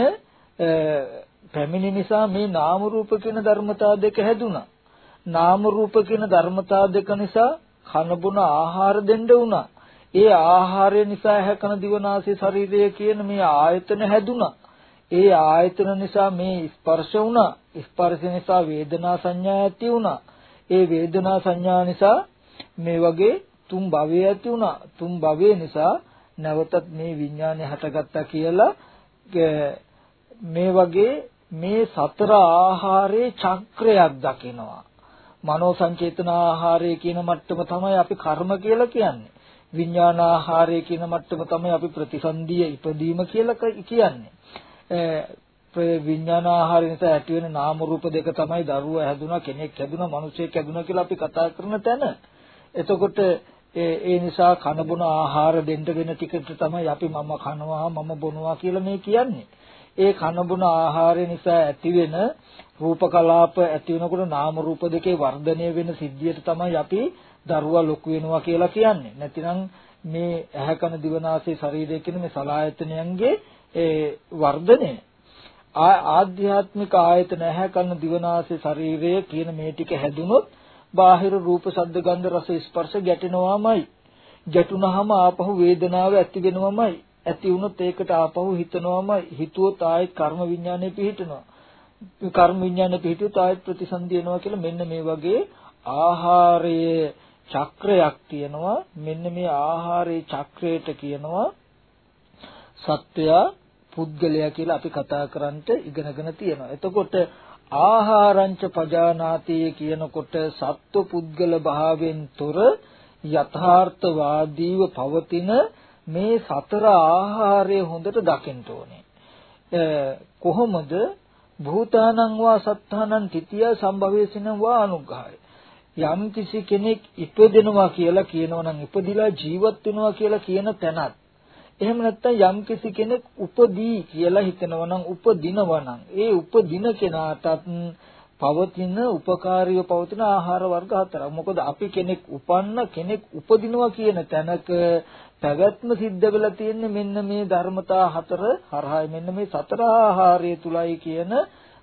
පැමිණි නිසා මේ නාම රූප කියන ධර්මතා දෙක හැදුනා. නාම රූප කියන ධර්මතා දෙක නිසා කන බොන ආහාර දෙන්න වුණා. ඒ ආහාරය නිසා හැකන දිවනාසය ශරීරය කියන මේ ආයතන හැදුනා. ඒ ආයතන නිසා මේ ස්පර්ශ වුණා. ස්පර්ශ නිසා වේදනා සංඥා ඇති වුණා. ඒ වේදනා සංඥා නිසා මේ වගේ තුන් භවය ඇති වුණා. තුන් භවය නිසා නැවතත් මේ විඥානය හටගත්තා කියලා මේ වගේ මේ සතර ආහාරයේ චක්‍රයක් දකිනවා. මනෝ සංචේතන ආහාරය කියන මට්ටම තමයි අපි කර්ම කියලා කියන්නේ. විඥාන ආහාරය කියන මට්ටම තමයි අපි ප්‍රතිසන්දිය ඉපදීම කියලා කියන්නේ. විඥාන ආහාර නිසා ඇති වෙන නාම රූප දෙක තමයි දරුවා හැදුනා කෙනෙක් හැදුනා මිනිසෙක් හැදුනා කියලා අපි කතා කරන තැන. එතකොට ඒ නිසා කන බොන ආහාර දෙන්න වෙන ටිකට තමයි අපි මම කනවා මම බොනවා කියලා මේ කියන්නේ. ඒ කන බොන ආහාරය නිසා ඇති වෙන රූප කලාප ඇති වෙනකොට නාම රූප දෙකේ වර්ධනය වෙන සිද්ධියට තමයි අපි දරුවා ලොකු වෙනවා කියලා කියන්නේ. නැතිනම් මේ ඇහැ කන දිවනාසය ශරීරය කියන මේ සලායතනයන්ගේ ඒ වර්ධනය. ආධ්‍යාත්මික ආයතන ඇහැ කන දිවනාසය ශරීරය කියන මේ ටික හැදුනොත් බාහිර රූප ශබ්ද ගන්ධ රස ස්පර්ශ ගැටෙනවාමයි. ගැටුනහම ආපහු වේදනාව ඇති වෙනවමයි ඇති වුණොත් ඒකට ආපහු හිතනවාමයි. හිතුවොත් ආයෙත් කර්ම විඥානය පිහිටනවා. කර්ම විඥානය පිහිටුවොත් ආයෙත් ප්‍රතිසන්දි වෙනවා කියලා මෙන්න මේ වගේ ආහාරයේ චක්‍රයක් තියෙනවා. මෙන්න මේ ආහාරයේ චක්‍රයට කියනවා සත්වයා පුද්ගලයා කියලා අපි කතා කරන්නට ඉගෙනගෙන තියෙනවා. එතකොට ආහාරංච පජානාති කියනකොට සත්ව පුද්ගල භාවයෙන් තොර යථාර්ථවාදීව පවතින මේ සතර ආහාරය හොඳට දකින්න ඕනේ. කොහොමද භූතානං වා සත්තානං තිතිය සම්භවේසින වා අනුග්‍රහය. යම් කිසි කෙනෙක් ඉපදෙනවා කියලා කියනවා නම් ඉපදිලා ජීවත් වෙනවා කියලා කියන තැනත් එහෙම නැත්නම් යම් කිසි කෙනෙක් උපදී කියලා හිතනවා නම් උපදිනවා නම් ඒ උපදින කෙනාටත් පවතින උපකාරීව පවතින ආහාර වර්ග හතරක්. මොකද අපි කෙනෙක් උපන්න කෙනෙක් උපදිනවා කියන තැනක පැවැත්ම සිද්ධ වෙලා තියෙන්නේ මෙන්න මේ ධර්මතා හතර හරහායි මෙන්න මේ සතර ආහාරය තුලයි කියන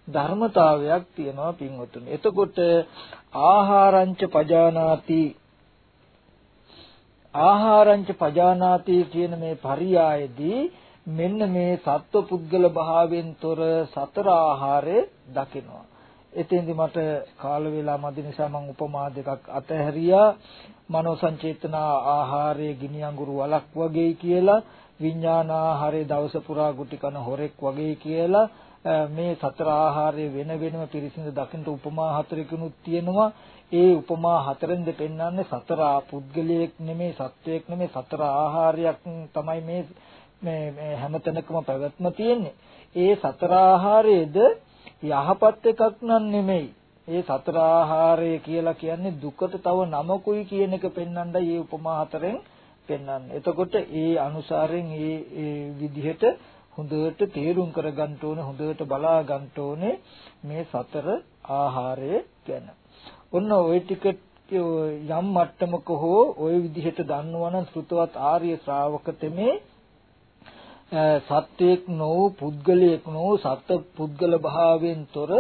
ධර්මතාවයක් තියෙනවා පින්වතුනි. එතකොට ආහාරංච පජානාති ආහාරංච පජානාති කියන මේ පරියායේදී මෙන්න මේ සත්ව පුද්ගල භාවයෙන් තොර සතර ආහාරය දකිනවා. එතෙන්දි මට කාල වේලා මදි නිසා මම උපමා දෙකක් අතහැරියා. මනෝ සංචේතන ආහාරයේ ගිනි අඟුරු වලක් වගේ කියලා විඥාන ආහාරයේ දවස පුරා ගුටි කන හොරෙක් වගේ කියලා මේ සතර ආහාරයේ වෙන වෙනම පිරිසිදු දකින්න උපමා හතරකිනුත් තියෙනවා ඒ උපමා හතරෙන්ද පෙන්වන්නේ සතර පුද්ගලයෙක් නෙමෙයි සත්වයක් නෙමෙයි සතර ආහාරයක් තමයි මේ මේ මේ හැමතැනකම පැවැත්ම තියෙන්නේ. ඒ සතර ආහාරයේද යහපත් එකක් නන් නෙමෙයි. ඒ සතර ආහාරය කියලා කියන්නේ දුකට තව නමකුයි කියන එක පෙන්වන්නයි මේ උපමා හතරෙන් පෙන්වන්නේ. එතකොට ඒ අනුසාරයෙන් ඒ ඒ විදිහට හොඳට තේරුම් කරගන්න ඕනේ හොඳට බලා ගන්න ඕනේ මේ සතර ආහාරය ගැන. ඔන්න ওই ටික යම් මට්ටමක හෝ ওই විදිහට දන්නවනම් ශ්‍රුතවත් ආර්ය ශ්‍රාවක තෙමේ සත්‍යයක් නොව පුද්ගලයෙක් නොව සත්ත්ව පුද්ගල භාවයෙන් තොර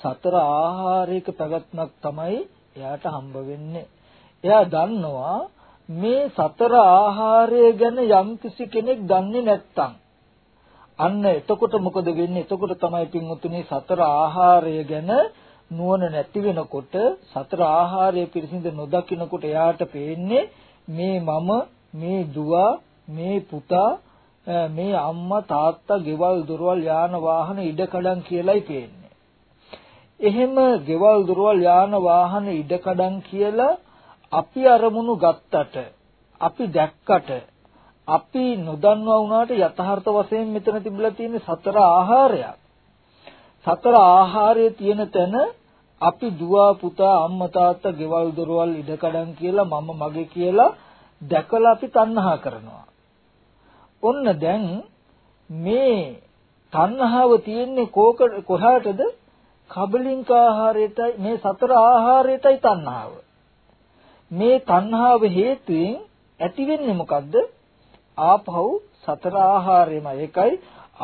සතර ආහාරයක පැවැත්මක් තමයි එයාට හම්බ වෙන්නේ. එයා දන්නවා මේ සතර ආහාරය ගැන යම් කිසි කෙනෙක් දන්නේ නැත්තම් අන්න එතකොට මොකද වෙන්නේ? එතකොට තමයි පින්වතුනි සතර ආහාරය ගැන නුවණ නැති වෙනකොට සතර ආහාරය පිරිසිඳ නොදකිනකොට එයාට පේන්නේ මේ මම මේ දුව මේ පුතා මේ අම්මා තාත්තා ගෙවල් දොරවල් යාන වාහන ඉඩකඩම් කියලායි පේන්නේ. එහෙම ගෙවල් දොරවල් යාන වාහන ඉඩකඩම් කියලා අපි අරමුණු ගත්තට අපි දැක්කට අපි නොදන්නවා වුණාට යථාර්ථ වශයෙන් මෙතන තිබිලා තියෙන සතර ආහාරයක්. සතර ආහාරයේ තියෙන තැන අපි දුව පුතා අම්මා තාත්තා ගෙවල් දොරවල් ඉඩකඩම් කියලා මම මගේ කියලා දැකලා අපි තණ්හා කරනවා. ඔන්න දැන් මේ තණ්හාව තියෙන්නේ කෝක කොහාටද? කබලින්ක ආහාරයටයි මේ සතර ආහාරයටයි තණ්හාව. මේ තණ්හාව හේතුවෙන් ඇති වෙන්නේ මොකද්ද? ආපහු සතර ආහාරයම. ඒකයි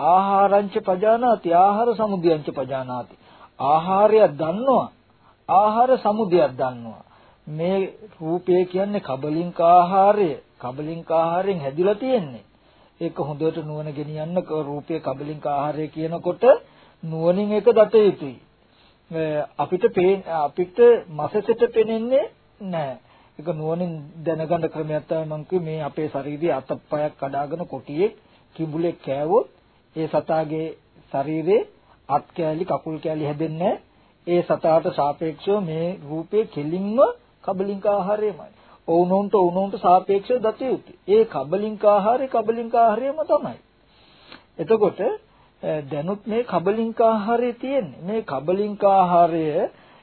ආහාරංච පජානාති ආහාර සමුදයංච පජානාති. ආහාරයක් දන්නවා. ආහාර සමුදයක් දන්නවා. මේ රූපය කියන්නේ කබලින්ක ආහාරය. කබලින්ක ආහාරයෙන් හැදිලා තියෙන්නේ. ඒක හොඳට නුවණ ගෙනියන්න රූපය කබලින්ක ආහාරය කියනකොට නුවණින් ඒක දත යුතුයි. අපිට අපිට මසසට පෙනෙන්නේ නැහැ. ඒක නුවණින් දැනගන්න ක්‍රමයක් තමයි මම කිව්වේ මේ අපේ ශරීරයේ අතපයක් කඩාගෙන කොටියෙක් කිඹුලෙක් කෑවොත් ඒ සතාගේ ශරීරේ අත් කෑලි කකුල් කෑලි හැදෙන්නේ ඒ සතාට සාපේක්ෂව මේ රූපේ කෙලින්ම කබලින්ක ආහාරයමයි. ඔවුනොන්ට ඔවුනොන්ට සාපේක්ෂව දත යුතුයි. ඒ කබලින්ක ආහාරය කබලින්ක ආහාරයම තමයි. එතකොට දැනුත් මේ කබලින්ක ආහාරය තියෙන්නේ. මේ කබලින්ක ආහාරය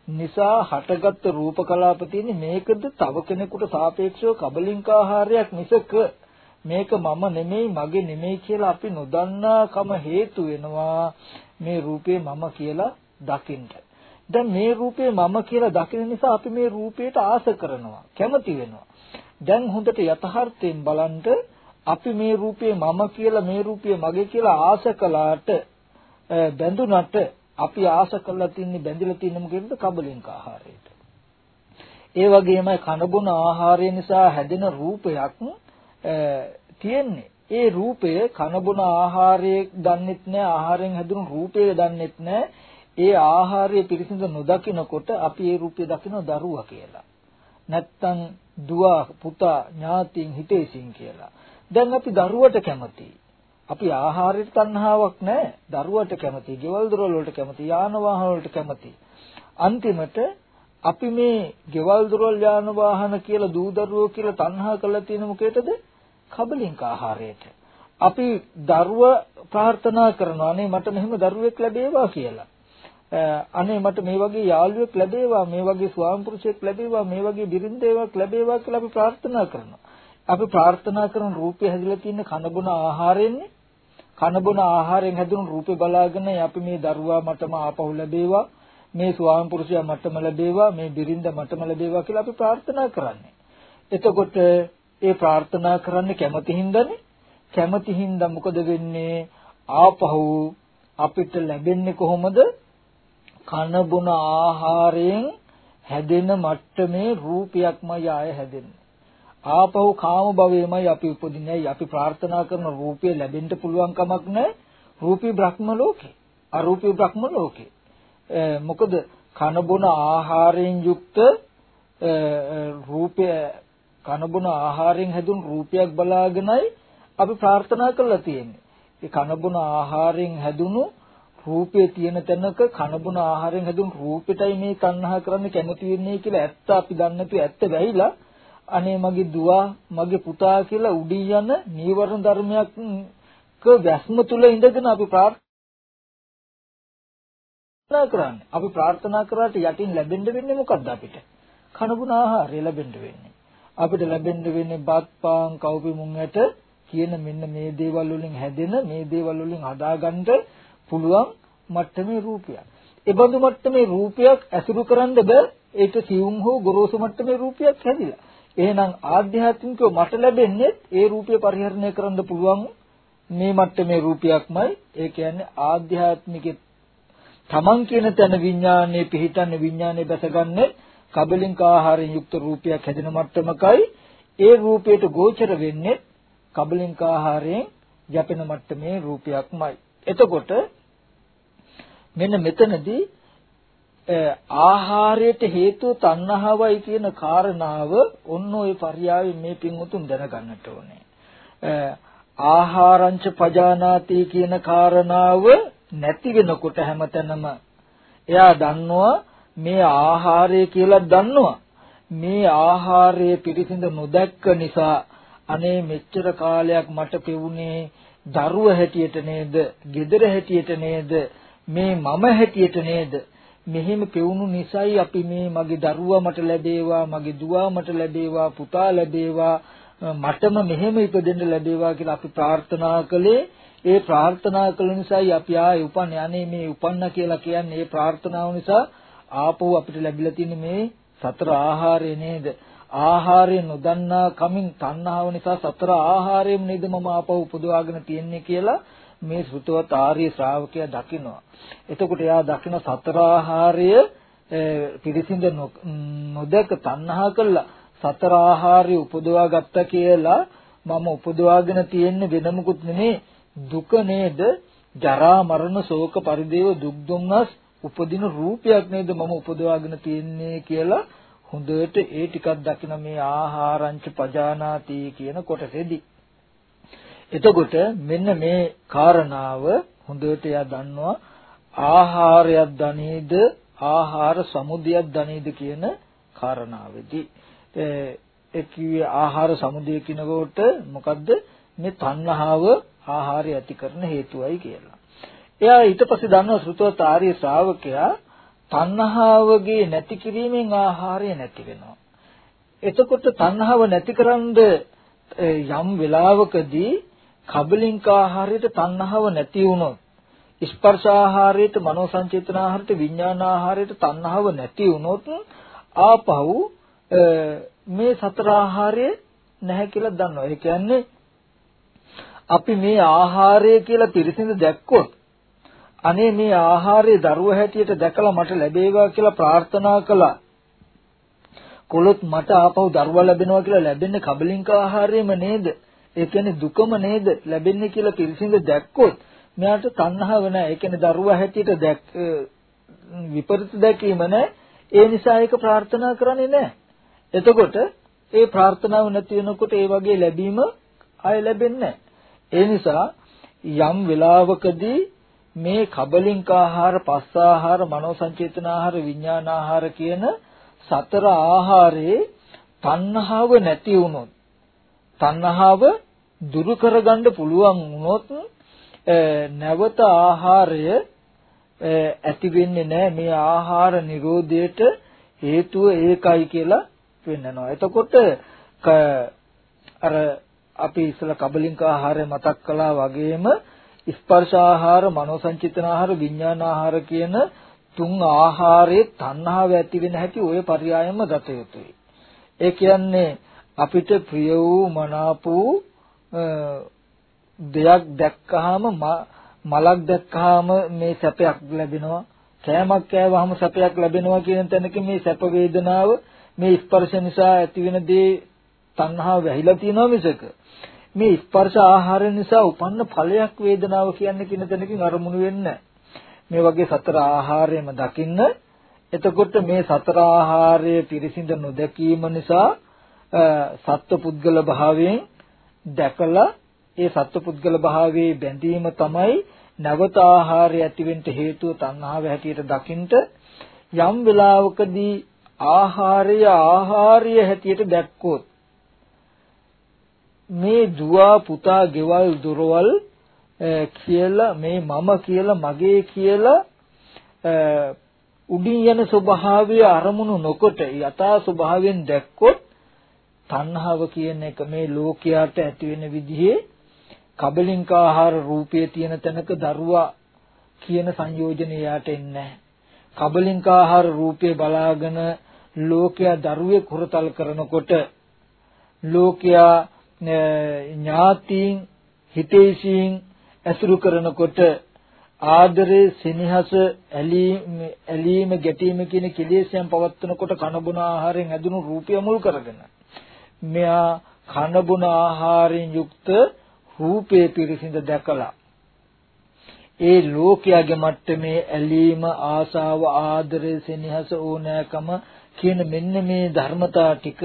නිසා හටගත්තු රූප කලාප තියෙන්නේ මේකද තව කෙනෙකුට සාපේක්ෂව කබලින්ක ආහාරයක් මිසක මේක මම නෙමෙයි මගේ නෙමෙයි කියලා අපි නොදන්නාකම හේතු වෙනවා මේ රූපේ මම කියලා දකින්න. දැන් මේ රූපේ මම කියලා දකින නිසා අපි මේ රූපයට ආස කරනවා, කැමති වෙනවා. දැන් හොඳට යථාර්ථයෙන් බලන්න අපි මේ රූපේ මම කියලා මේ රූපය මගේ කියලා ආස කළාට බැඳුනට අපි ආස කරලා තින්නේ බැඳිලා තින්නේ මොකෙන්ද කබලින්ක ආහාරයට. ඒ වගේමයි කනබුන ආහාරය නිසා හැදෙන රූපයක් තියෙන්නේ. ඒ රූපය කනබුන ආහාරයේ දන්නෙත් නැහැ ආහාරයෙන් හැදුණු රූපය දන්නෙත් නැහැ. ඒ ආහාරය පිරිසිදු නොදකිනකොට අපි ඒ රූපය දකින දරුවා කියලා. නැත්තම් දුව පුතා ඥාතීන් හිතේසින් කියලා. දැන් අපි දරුවට කැමතියි. අපි ආහාරයට තණ්හාවක් නැහැ. දරුවට කැමතියි, ගෙවල් දොරවල් වලට කැමතියි, යාන වාහන වලට කැමතියි. අන්තිමට අපි මේ ගෙවල් දොරවල් යාන වාහන කියලා දූ දරුවෝ කියලා තණ්හා කරලා තියෙන මොකේදද? කබලින්ක ආහාරයට. අපි දරුව ප්‍රාර්ථනා කරනවා අනේ මට මෙහෙම දරුවෙක් ලැබේවා කියලා. අනේ මට මේ වගේ යාළුවෙක් ලැබේවා මේ වගේ ස්වාම පුරුෂයෙක් ලැබේවා මේ වගේ බිරින්දේවක් ලැබේවා කියලා අපි ප්‍රාර්ථනා කරනවා. අපි ප්‍රාර්ථනා කරන රූපය හැදිලා තියෙන කනබුන ආහාරයෙන්නේ කනබුන ආහාරයෙන් හැදුණු රූපේ බලාගෙන අපි මේ දරුවා මටම ආපහු ලැබේවා මේ ස්වාම පුරුෂයා මටම ලැබේවා මේ බිරින්ද මටම ලැබේවා කියලා අපි ප්‍රාර්ථනා කරන්නේ. එතකොට ඒ ප්‍රාර්ථනා කරන්නේ කැමති හින්දානේ. කැමති හින්දා මොකද වෙන්නේ? ආපහු අපිට ලැබෙන්නේ කොහොමද? කන බොන ආහාරයෙන් හැදෙන මට්ටමේ රූපයක්මයි ආය හැදෙන්නේ. ආපහු කාම භවයේමයි අපි උපදින්නේ. අපි ප්‍රාර්ථනා කරන රූපය ලැබෙන්න පුළුවන් කමක් නැහැ. රූපී බ්‍රහ්ම ලෝකේ. අරූපී බ්‍රහ්ම ලෝකේ. මොකද කන බොන ආහාරයෙන් යුක්ත රූපය කන බොන ආහාරයෙන් හැදුණු රූපයක් බලාගෙනයි අපි ප්‍රාර්ථනා කරලා තියෙන්නේ. ඒ කන බොන ආහාරයෙන් හැදුණු රූපේ තියෙන තැනක කනබුන ආහාරයෙන් හැදුණු රූපෙටයි මේ තණ්හා කරන්න කැමති වෙන්නේ කියලා ඇත්ත අපි දන්නේ නැතුව ඇත්ත වැහිලා අනේ මගේ දුව මගේ පුතා කියලා උඩින් යන නීවරණ ධර්මයක් වැස්ම තුල ඉඳගෙන අපි ප්‍රාර්ථනා කරන්නේ අපි ප්‍රාර්ථනා කරාට යටින් ලැබෙන්න වෙන්නේ මොකද්ද අපිට කනබුන ආහාරය ලැබෙන්න වෙන්නේ අපිට ලැබෙන්න වෙන්නේ බත් පාන් කව්පි මුං ඇට කියන මෙන්න මේ දේවල් වලින් හැදෙන මේ දේවල් වලින් හදාගන්න පුළුවන් මට්ටමේ රූපයක්. ඒ බඳු මට්ටමේ රූපයක් ඇසුරු කරන්න බෑ ඒක සියුම් හෝ ගොරෝසු මට්ටමේ රූපයක් හැදිලා. එහෙනම් ආධ්‍යාත්මිකව මට ලැබෙන්නේ ඒ රූපය පරිහරණය කරන්න පුළුවන් මේ මට්ටමේ රූපයක්මයි. ඒ කියන්නේ ආධ්‍යාත්මික තමන් කියන තැන විඥානයේ පිහිටන්නේ විඥානයේ බැසගන්නේ කබලින්ක ආහාරයෙන් යුක්ත රූපයක් හැදෙන මට්ටමකයි ඒ රූපයට ගෝචර වෙන්නේ කබලින්ක ආහාරයෙන් යැපෙන මට්ටමේ රූපයක්මයි. එතකොට මෙන්න මෙතනදී ආහාරයට හේතුව තණ්හාවයි කියන කාරණාව ඔන්න ඔය පරියාවේ මේ පින්වුතුන් දැනගන්නට ඕනේ. ආහාරංච පජානාති කියන කාරණාව නැති වෙනකොට හැමතැනම එයා දන්නවා මේ ආහාරය කියලා දන්නවා. මේ ආහාරයේ පිරිසිඳ නොදැක්ක නිසා අනේ මෙච්චර කාලයක් මට පෙවුනේ දරුව හැටියට නේද, gedara හැටියට නේද, මේ මම හැටියට නේද මෙහෙම පෙවුණු නිසායි අපි මේ මගේ දරුවා මට ලැබේවා, මගේ දුවා මට ලැබේවා, පුතා ලැබේවා, මටම මෙහෙම ඉපදෙන්න ලැබේවා කියලා අපි ප්‍රාර්ථනා කළේ. ඒ ප්‍රාර්ථනා කළ නිසායි අපි ආයේ උපන්නේ. අනේ මේ උපන්න කියලා කියන්නේ ඒ ප්‍රාර්ථනාව නිසා ආපහු අපිට ලැබිලා තියෙන මේ සතර ආහාරය නේද? ආහාරය නොදන්නා කමින් තණ්හාව නිසා සතර ආහාරයෙන් නේද මම ආපහු උපදවාගෙන තියන්නේ කියලා මේ සුතවත් ආර්ය ශ්‍රාවකයා දකිනවා. එතකොට එයා දකින සතර ආහාරය පිරිසිඳ නොදක තණ්හා කළා. සතර ආහාරය උපදවා ගත්තා කියලා මම උපදවාගෙන තියෙන්නේ වෙන මොකුත් නෙමේ දුක නේද? ජරා මරණ ශෝක පරිදේව දුක් දුම්නස් උපදින රූපයක් නේද මම උපදවාගෙන තියෙන්නේ කියලා හොඳට ඒ ටිකක් දකින මේ ආහාරංච පජානාති කියන කොටසේදී. එතකොට මෙන්න මේ කාරණාව හොඳට එයා දන්නවා ආහාරයක් දනේද ආහාර සමුදයක් දනේද කියන කාරණාවේදී ඒ කිව්වේ ආහාර සමුදය කියනකොට මොකද්ද මේ තණ්හාව ආහාරය ඇති කරන හේතුවයි කියලා. එයා ඊට පස්සේ දන්නවා ශ්‍රුතවත් ආර්ය ශ්‍රාවකයා තණ්හාවගේ නැති කිරීමෙන් ආහාරය නැති වෙනවා. එතකොට තණ්හාව නැතිකරන්ද යම් වෙලාවකදී කබලින්ක ආහාරයට තණ්හාව නැති වුණොත් ස්පර්ශ ආහාරයට මනෝ සංචේතන ආහාරයට විඥාන ආහාරයට තණ්හාව නැති වුණොත් ආපහු මේ සතර ආහාරය නැහැ කියලා දන්නවා. ඒ කියන්නේ අපි මේ ආහාරය කියලා පිරිසිදු දැක්කොත් අනේ මේ ආහාරයේ දරුව හැටියට දැකලා මට ලැබේවා කියලා ප්‍රාර්ථනා කළා. කොලොත් මට ආපහු දරුවා ලැබෙනවා කියලා ලැබෙන්නේ කබලින්ක ආහාරයෙම නේද? ඒ කියන්නේ දුකම නේද ලැබෙන්නේ කියලා පිරිසිදු දැක්කොත් මෙයාට තණ්හාව නැහැ. ඒ කියන්නේ දරුවා හැටියට දැක් විපරිත දැකීම නැහැ. ඒ නිසා ඒක ප්‍රාර්ථනා කරන්නේ නැහැ. එතකොට ඒ ප්‍රාර්ථනාව නැති වෙනකොට ඒ වගේ ලැබීම ආය ලැබෙන්නේ ඒ නිසා යම් වෙලාවකදී මේ කබලින්ක ආහාර, පස්ස ආහාර, මනෝ සංචේතන ආහාර, විඥාන ආහාර කියන සතර ආහාරේ තණ්හාව නැති වුණොත් තණ්හාව දුරු කරගන්න පුළුවන් වුණොත් නැවත ආහාරය ඇති වෙන්නේ නැහැ මේ ආහාර නිරෝධයට හේතුව ඒකයි කියලා වෙන්නනවා. එතකොට අර අපි ඉස්සලා කබලින්ක ආහාරය මතක් කළා වගේම ස්පර්ශ ආහාර, මනෝ සංචිතන ආහාර, විඥාන ආහාර කියන තුන් ආහාරයේ තණ්හාව ඇති වෙන හැටි ওই පරයයම දත යුතුයි. ඒ කියන්නේ අපිට ප්‍රිය වූ මනාප වූ දෙයක් දැක්කහම මලක් දැක්කහම මේ සැපයක් ලැබෙනවා. කෑමක් කෑවහම සැපයක් ලැබෙනවා කියන තැනක මේ සැප වේදනාව මේ ස්පර්ශ නිසා ඇතිවෙන දේ තණ්හාව වැහිලා තියෙනවා මිසක. මේ ස්පර්ශ ආහාර නිසා උපන්න ඵලයක් වේදනාව කියන්නේ කියන තැනකින් අරමුණු වෙන්නේ මේ වගේ සතර ආහාරයම දකින්න එතකොට මේ සතර ආහාරයේ පිරිසිඳ නොදැකීම නිසා සත්පුද්ගල භාවයෙන් දැකලා ඒ සත්පුද්ගල භාවයේ බැඳීම තමයි නැවත ආහාරය ඇතිවෙන්න හේතුව තණ්හාව හැටියට දකින්ට යම් වෙලාවකදී ආහාරය ආහාරය හැටියට දැක්කොත් මේ දුව පුතා ගෙවල් දොරවල් කියලා මේ මම කියලා මගේ කියලා උඩින් යන ස්වභාවය අරමුණු නොකොට යථා ස්වභාවයෙන් දැක්කොත් තණ්හාව කියන එක මේ ලෝකයට ඇති වෙන විදිහේ කබලින්ක ආහාර රූපයේ තියෙන තැනක දරුවා කියන සංයෝජනය යාට එන්නේ කබලින්ක ආහාර රූපේ බලාගෙන ලෝකයා දරුවේ කුරතල් කරනකොට ලෝකයා ඥාතීන් හිතේශීන් ඇසුරු කරනකොට ආදරේ සෙනෙහස ඇලීම ඇලීම ගැටීම කියන කෙලෙස්යන් පවත්වනකොට කනබුන ආහාරයෙන් ඇදුණු රූපය මුල් කරගෙන මෙයා කනබුන ආහාරයෙන් යුක්ත රූපේ පිරිසිඳ දැකලා. ඒ ලෝකයාගේ මට්ටමේ ඇලීම ආසාව ආදරය සෙනෙහස ඕනෑකම කියන මෙන්න මේ ධර්මතා ටික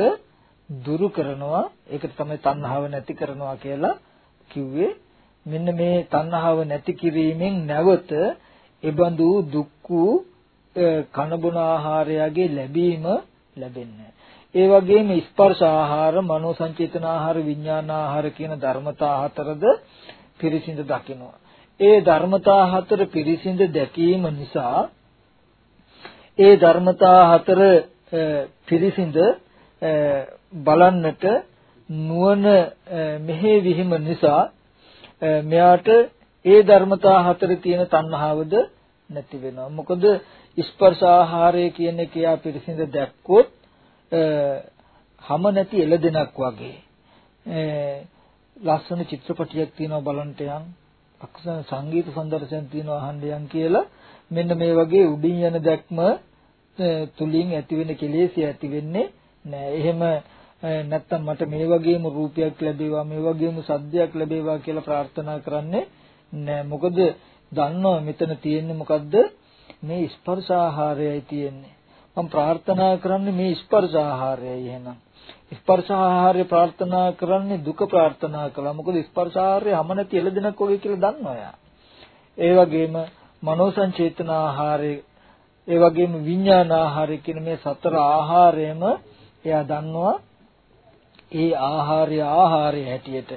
දුරු කරනවා. ඒකට තමයි තණ්හාව නැති කරනවා කියලා කිව්වේ. මෙන්න මේ තණ්හාව නැති කිරීමෙන් නැවත ඒබඳු දුක්ඛ කනබුන ආහාරයගේ ලැබීම ලැබෙන්නේ. ඒ වගේම ස්පර්ශ ආහාර, මනෝ සංචේතන ආහාර, විඥාන ආහාර කියන ධර්මතා හතරද පිරිසිඳ දකිනවා. ඒ ධර්මතා හතර පිරිසිඳ දැකීම නිසා ඒ ධර්මතා හතර පිරිසිඳ බලන්නට නුවණ මෙහි විහිම නිසා මෙයාට ඒ ධර්මතා හතර තියෙන තණ්හාවද නැති වෙනවා. මොකද ස්පර්ශ ආහාරය කියන එක යා පිරිසිඳ දැක්කොත් හැම නැති එළදෙනක් වගේ. ලස්සන චිත්‍රපටියක් තියෙනවා බලන්ට යන් අක්ෂර සංගීත සම්දර්ශන තියෙනවා අහන්න යන් කියලා මෙන්න මේ වගේ උඩින් යන දැක්ම තුලින් ඇතිවෙන කෙලෙසිය ඇති වෙන්නේ නෑ. එහෙම නැත්තම් මට මේ වගේම රූපයක් ලැබේවා මේ වගේම සද්දයක් ලැබේවා කියලා ප්‍රාර්ථනා කරන්නේ නෑ. මොකද දන්නවා මෙතන තියෙන්නේ මොකද්ද? මේ ස්පර්ශ ආහාරයයි තියෙන්නේ. මම ප්‍රාර්ථනා කරන්නේ මේ ස්පර්ශ ආහාරයයි එහෙනම්. ස්පර්ශ ආහාරය ප්‍රාර්ථනා කරන්නේ දුක ප්‍රාර්ථනා කළා. මොකද ස්පර්ශ ආහාරය හැම නැති එළදෙනක් වගේ කියලා දන්නවා යා. ඒ වගේම මනෝ සංචේතන ආහාරය ඒ වගේම විඥාන ආහාරය කියන මේ සතර ආහාරයම එයා දන්නවා. ඒ ආහාරය ආහාරය හැටියට.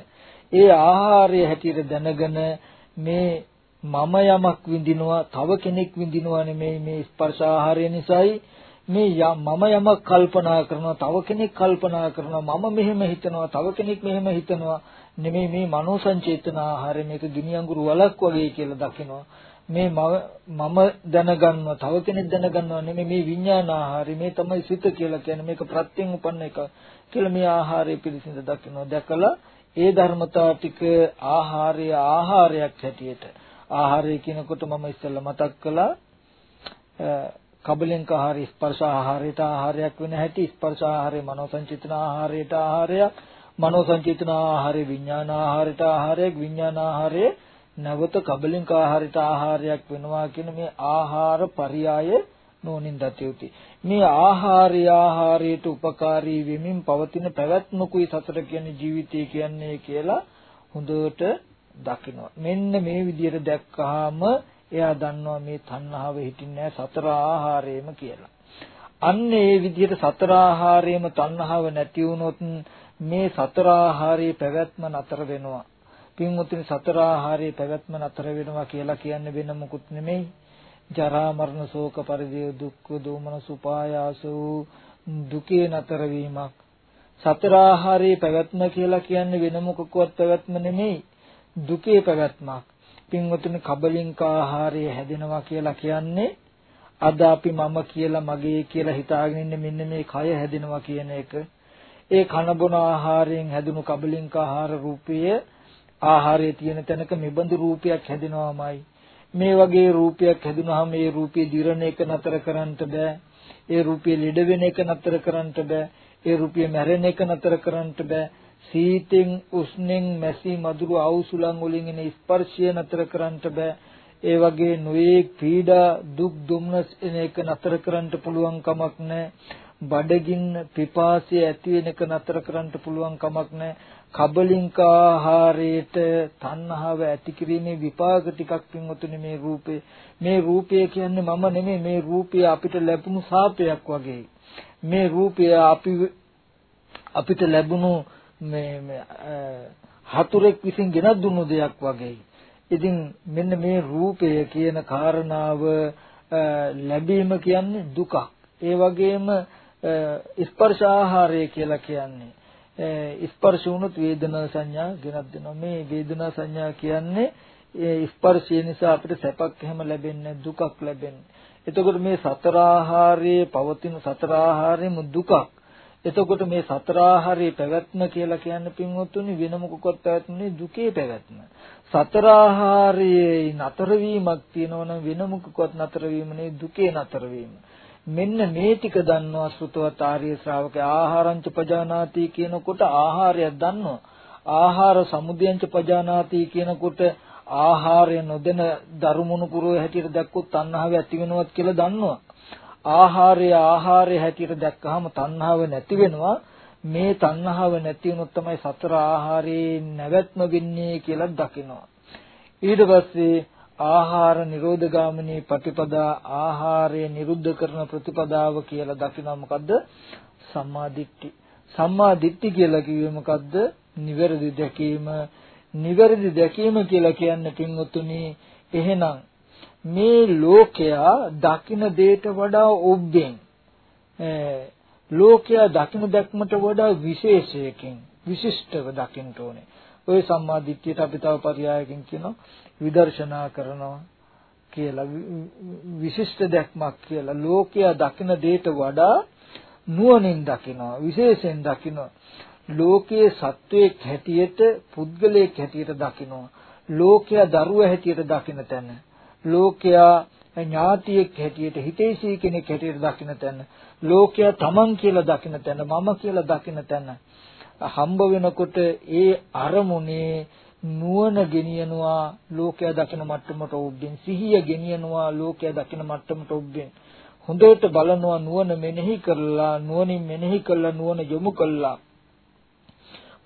ඒ ආහාරය හැටියට දැනගෙන මේ මම යමක් විඳිනවා තව කෙනෙක් විඳිනවා නෙමෙයි මේ ස්පර්ශ ආහාරය නිසායි මේ මම යමක් කල්පනා කරනවා තව කෙනෙක් කල්පනා කරනවා මම මෙහෙම හිතනවා තව කෙනෙක් මෙහෙම හිතනවා නෙමෙයි මේ මනෝ සංචේතන ආහාරය මේක ගිනි අඟුරු වලක් වගේ කියලා දකිනවා. මේ මම දැනගන්නවා තව කෙනෙක් දැනගන්නවා නෙමෙයි මේ විඥාන ආහාරය මේ තමයි සිත කියලා කියන්නේ මේක ප්‍රත්‍යයෙන් උපන්න එක කියලා මේ ආහාරය පිළිසිඳ දකිනවා. දැකලා ඒ ධර්මතා ටික ආහාරය ආහාරයක් හැටියට. ආහාරය කියනකොට මම ඉස්සෙල්ලා මතක් කළා කබලෙන්ක ආහාර ස්පර්ශ ආහාරයට ආහාරයක් වෙන හැටි ස්පර්ශ ආහාරය මනෝ සංචිතන ආහාරයට ආහාරයක් මනෝ සංචිතන ආහාරය විඥාන ආහාරයට ආහාරයක් විඥාන ආහාරය නැවත කබලෙන්ක ආහාරයට ආහාරයක් වෙනවා කියන මේ ආහාර පරයය නෝනින් දත යුතුයි. මේ ආහාරය ආහාරයට උපකාරී වෙමින් පවතින පැවැත්මකුයි සතර කියන්නේ ජීවිතය කියන්නේ කියලා හොඳට දකිනවා. මෙන්න මේ විදිහට දැක්කහම එයා දන්නවා මේ තණ්හාව හිටින්නේ සතර ආහාරයේම කියලා. අන්න ඒ විදිහට සතර ආහාරයේම තණ්හාව නැති වුණොත් මේ සතර ආහාරයේ පැවැත්ම නතර වෙනවා. පින්වතුනි සතර ආහාරයේ පැවැත්ම නතර වෙනවා කියලා කියන්නේ වෙන මොකුත් නෙමෙයි. ජරා මරණ ශෝක පරිදේ දුක්ඛ දෝමන සුපායාස වූ දුකේ නතර වීමක්. සතර ආහාරයේ පැවැත්ම කියලා කියන්නේ වෙන මොකකවත් පැවැත්ම නෙමෙයි. දුකේ පැවැත්මක්. පින්වතුනි කබලින්ක ආහාරය හැදෙනවා කියලා කියන්නේ අද අපි මම කියලා මගේ කියලා හිතාගෙන ඉන්න මෙන්න මේ කය හැදෙනවා කියන එක. ඒ කන බොන ආහාරයෙන් හැදුණු කබලින්ක ආහාර රූපය ආහාරයේ තියෙන තැනක මෙබඳු රූපයක් හැදෙනවාමයි. මේ වගේ රූපයක් හැදුනහම ඒ රූපේ දිරණ එක නතර කරන්නට බෑ. ඒ රූපේ ලෙඩ වෙන එක නතර කරන්නට බෑ. ඒ රූපේ මැරෙන එක නතර කරන්නට බෑ. සීතෙන් උස්නෙන් මැසි මදුරු අවුසුලන් වලින් එන ස්පර්ශය නතර කරන්නට බෑ. ඒ වගේ නොයේක් පීඩා දුක් දුම්නස් එන එක නතර කරන්න පුළුවන් කමක් නැහැ. බඩගින්න පිපාසය ඇති වෙන එක නතර කරන්න පුළුවන් කමක් නැහැ. කබලින්ක ආහාරයට තණ්හාව ඇති කිරීමේ විපාක ටිකක් පින්වතුනි මේ රූපේ මේ රූපය කියන්නේ මම නෙමෙයි මේ රූපය අපිට ලැබුණු සාපයක් වගේ මේ රූපය අපි අපිට ලැබුණු මේ හතුරෙක් විසින් ගෙනත් දුන්නු දෙයක් වගේ ඉතින් මෙන්න මේ රූපය කියන කාරණාව ලැබීම කියන්නේ දුකක් ඒ වගේම ස්පර්ශ ආහාරය කියලා කියන්නේ ස්පර්ශ වුණොත් වේදනා සංඥා ගෙනත් දෙනවා. මේ වේදනා සංඥා කියන්නේ ඒ ස්පර්ශය නිසා අපිට සැපක් එහෙම ලැබෙන්නේ දුකක් ලැබෙන්නේ. එතකොට මේ සතර ආහාරයේ පවතින සතර ආහාරයේම දුකක්. එතකොට මේ සතර ආහාරයේ පැවැත්ම කියලා කියන්නේ පින්වත්තුනි වෙන මොකක්වත් පැවැත්මනේ දුකේ පැවැත්ම. සතර ආහාරයේ නතර වීමක් තියෙනවනම් වෙන මොකක්වත් නතර වීම නේ දුකේ නතර වීම. මෙන්න මේ ටික දන්නවා සුතවත් ආර්ය ශ්‍රාවකයා ආහාරංච පජානාති කියනකොට ආහාරයක් දන්නවා ආහාර සමුදයංච පජානාති කියනකොට ආහාරය නොදෙන දරුමුණු පුරෝ හැටියට දැක්කොත් තණ්හාව ඇති වෙනවත් කියලා දන්නවා ආහාරය ආහාරය හැටියට දැක්කහම තණ්හාව නැති වෙනවා. මේ තණ්හාව නැති වුණොත් තමයි සතර ආහාරයේ නැවැත්ම වෙන්නේ කියලා දකිනවා. ඊට පස්සේ ආහාර නිරෝධ ගාමිනී ප්‍රතිපදා ආහාරය නිරුද්ධ කරන ප්‍රතිපදාව කියලා දකිනවා. මොකද්ද? සම්මා දිට්ඨි. සම්මා දිට්ඨි කියලා කිව්වේ මොකද්ද? නිවැරදි දැකීම. නිවැරදි දැකීම කියලා කියන්නේ පින්වතුනි එහෙනම් මේ ලෝකයා දකින දෙයට වඩා ඔබ්බෙන් ලෝකයා දකින දැක්මට වඩා විශේෂයකින් විශිෂ්ටව දකින්න ඕනේ. ওই සම්මා දිට්ඨියට අපි තව පරයයකින් කියනවා විදර්ශනා කරනවා කියලා විශිෂ්ට දැක්මක් කියලා. ලෝකයා දකින දෙයට වඩා නුවණින් දකිනවා විශේෂයෙන් දකිනවා. ලෝකයේ සත්වයක් හැටියට පුද්ගලයෙක් හැටියට දකිනවා. ලෝකයා දරුවා හැටියට දකින තැන. ලෝකයා ඥාතියෙක් හැටියට හිතේසී කෙනෙක් හැටියට දකින තැන ලෝකයා තමන් කියලා දකින තැන මම කියලා දකින තැන. හම්බ වෙනකොට ඒ අරමුණේ නුවණ ගෙනියනවා ලෝකයා දකින මට්ටමට ඔබ්බෙන්. සිහිය ගෙනියනවා ලෝකයා දකින මට්ටමට ඔබ්බෙන්. හොඳට බලනවා නුවණ මෙනෙහි කරලා නුවණින් මෙනෙහි කරලා නුවණ යොමු කළා.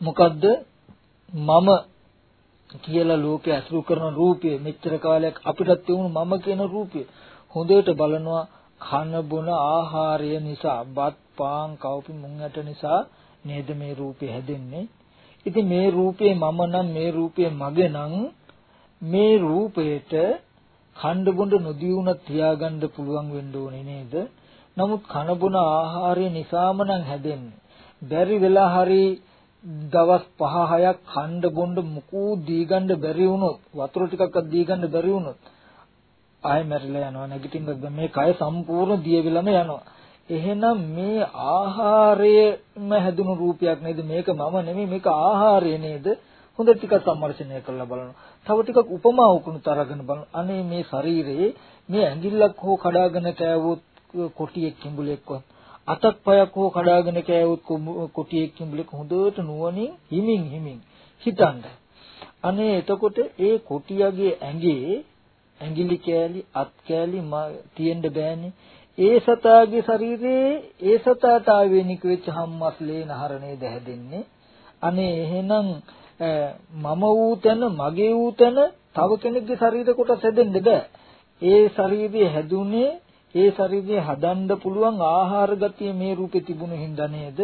මොකද්ද? මම කියලා ලෝකේ අසුරු කරන රූපය මෙච්චර කාලයක් අපිටත් තියුණු මම කියන රූපය හොඳට බලනවා කන බොන ආහාරය නිසා බත් පාන් කව්පි මුං ඇට නිසා නේද මේ රූපේ හැදෙන්නේ ඉතින් මේ රූපේ මම නම් මේ රූපේ මගේ නම් මේ රූපයට ඛණ්ඩ බොඬ නොදියුණත් තියාගන්න පුළුවන් වෙන්න ඕනේ නේද? නමුත් කන බොන ආහාරය නිසාම නම් හැදෙන්නේ. බැරි වෙලා හරි දවස් 5 6ක් ඛණ්ඩ බොඬ මුකු දීගන්න බැරි වුණොත් වතුර ටිකක්වත් දීගන්න බැරි වුණොත් ආයෙ මැරිලා යනවා නැගිටින්න මේ කය සම්පූර්ණ දිය වෙලම යනවා. එහෙනම් මේ ආහාරයම හැදුණු රූපයක් නේද? මේක මම නෙමෙයි මේක ආහාරය නේද? හොඳ ටිකක් සම්මර්ෂණය කරලා බලනවා. තව ටිකක් උපමා උකුණුත් අරගෙන බලන අනේ මේ ශරීරයේ මේ ඇඟිල්ලක් හෝ කඩාගෙන කෑවොත් කොටියෙක් කිඹුලෙක්වත් අතක් පයක් හෝ කඩාගෙන කෑවොත් කොටියෙක් කිඹුලෙක් හොඳට නුවණින් හිමින් හිමින් හිතන්න. අනේ එතකොට ඒ කොටියගේ ඇඟේ ඇඟිලි කෑලි අත් කෑලි තියෙන්න බෑනේ. ඒ සතාගේ ශරීරයේ ඒ සතාට ආවේනික වෙච්ච හම්මස්ලේ නහරණේ දැහැදෙන්නේ. අනේ එහෙනම් මම වූ තැන මගේ වූ තැන තව කෙනෙක්ගේ ශරීර කොටස් හැදෙන්න බෑ. ඒ ශරීරය හැදුනේ ඒ ශරීරය හදන්න පුළුවන් ආහාර ගතිය මේ රූපේ තිබුණු හින්දා නේද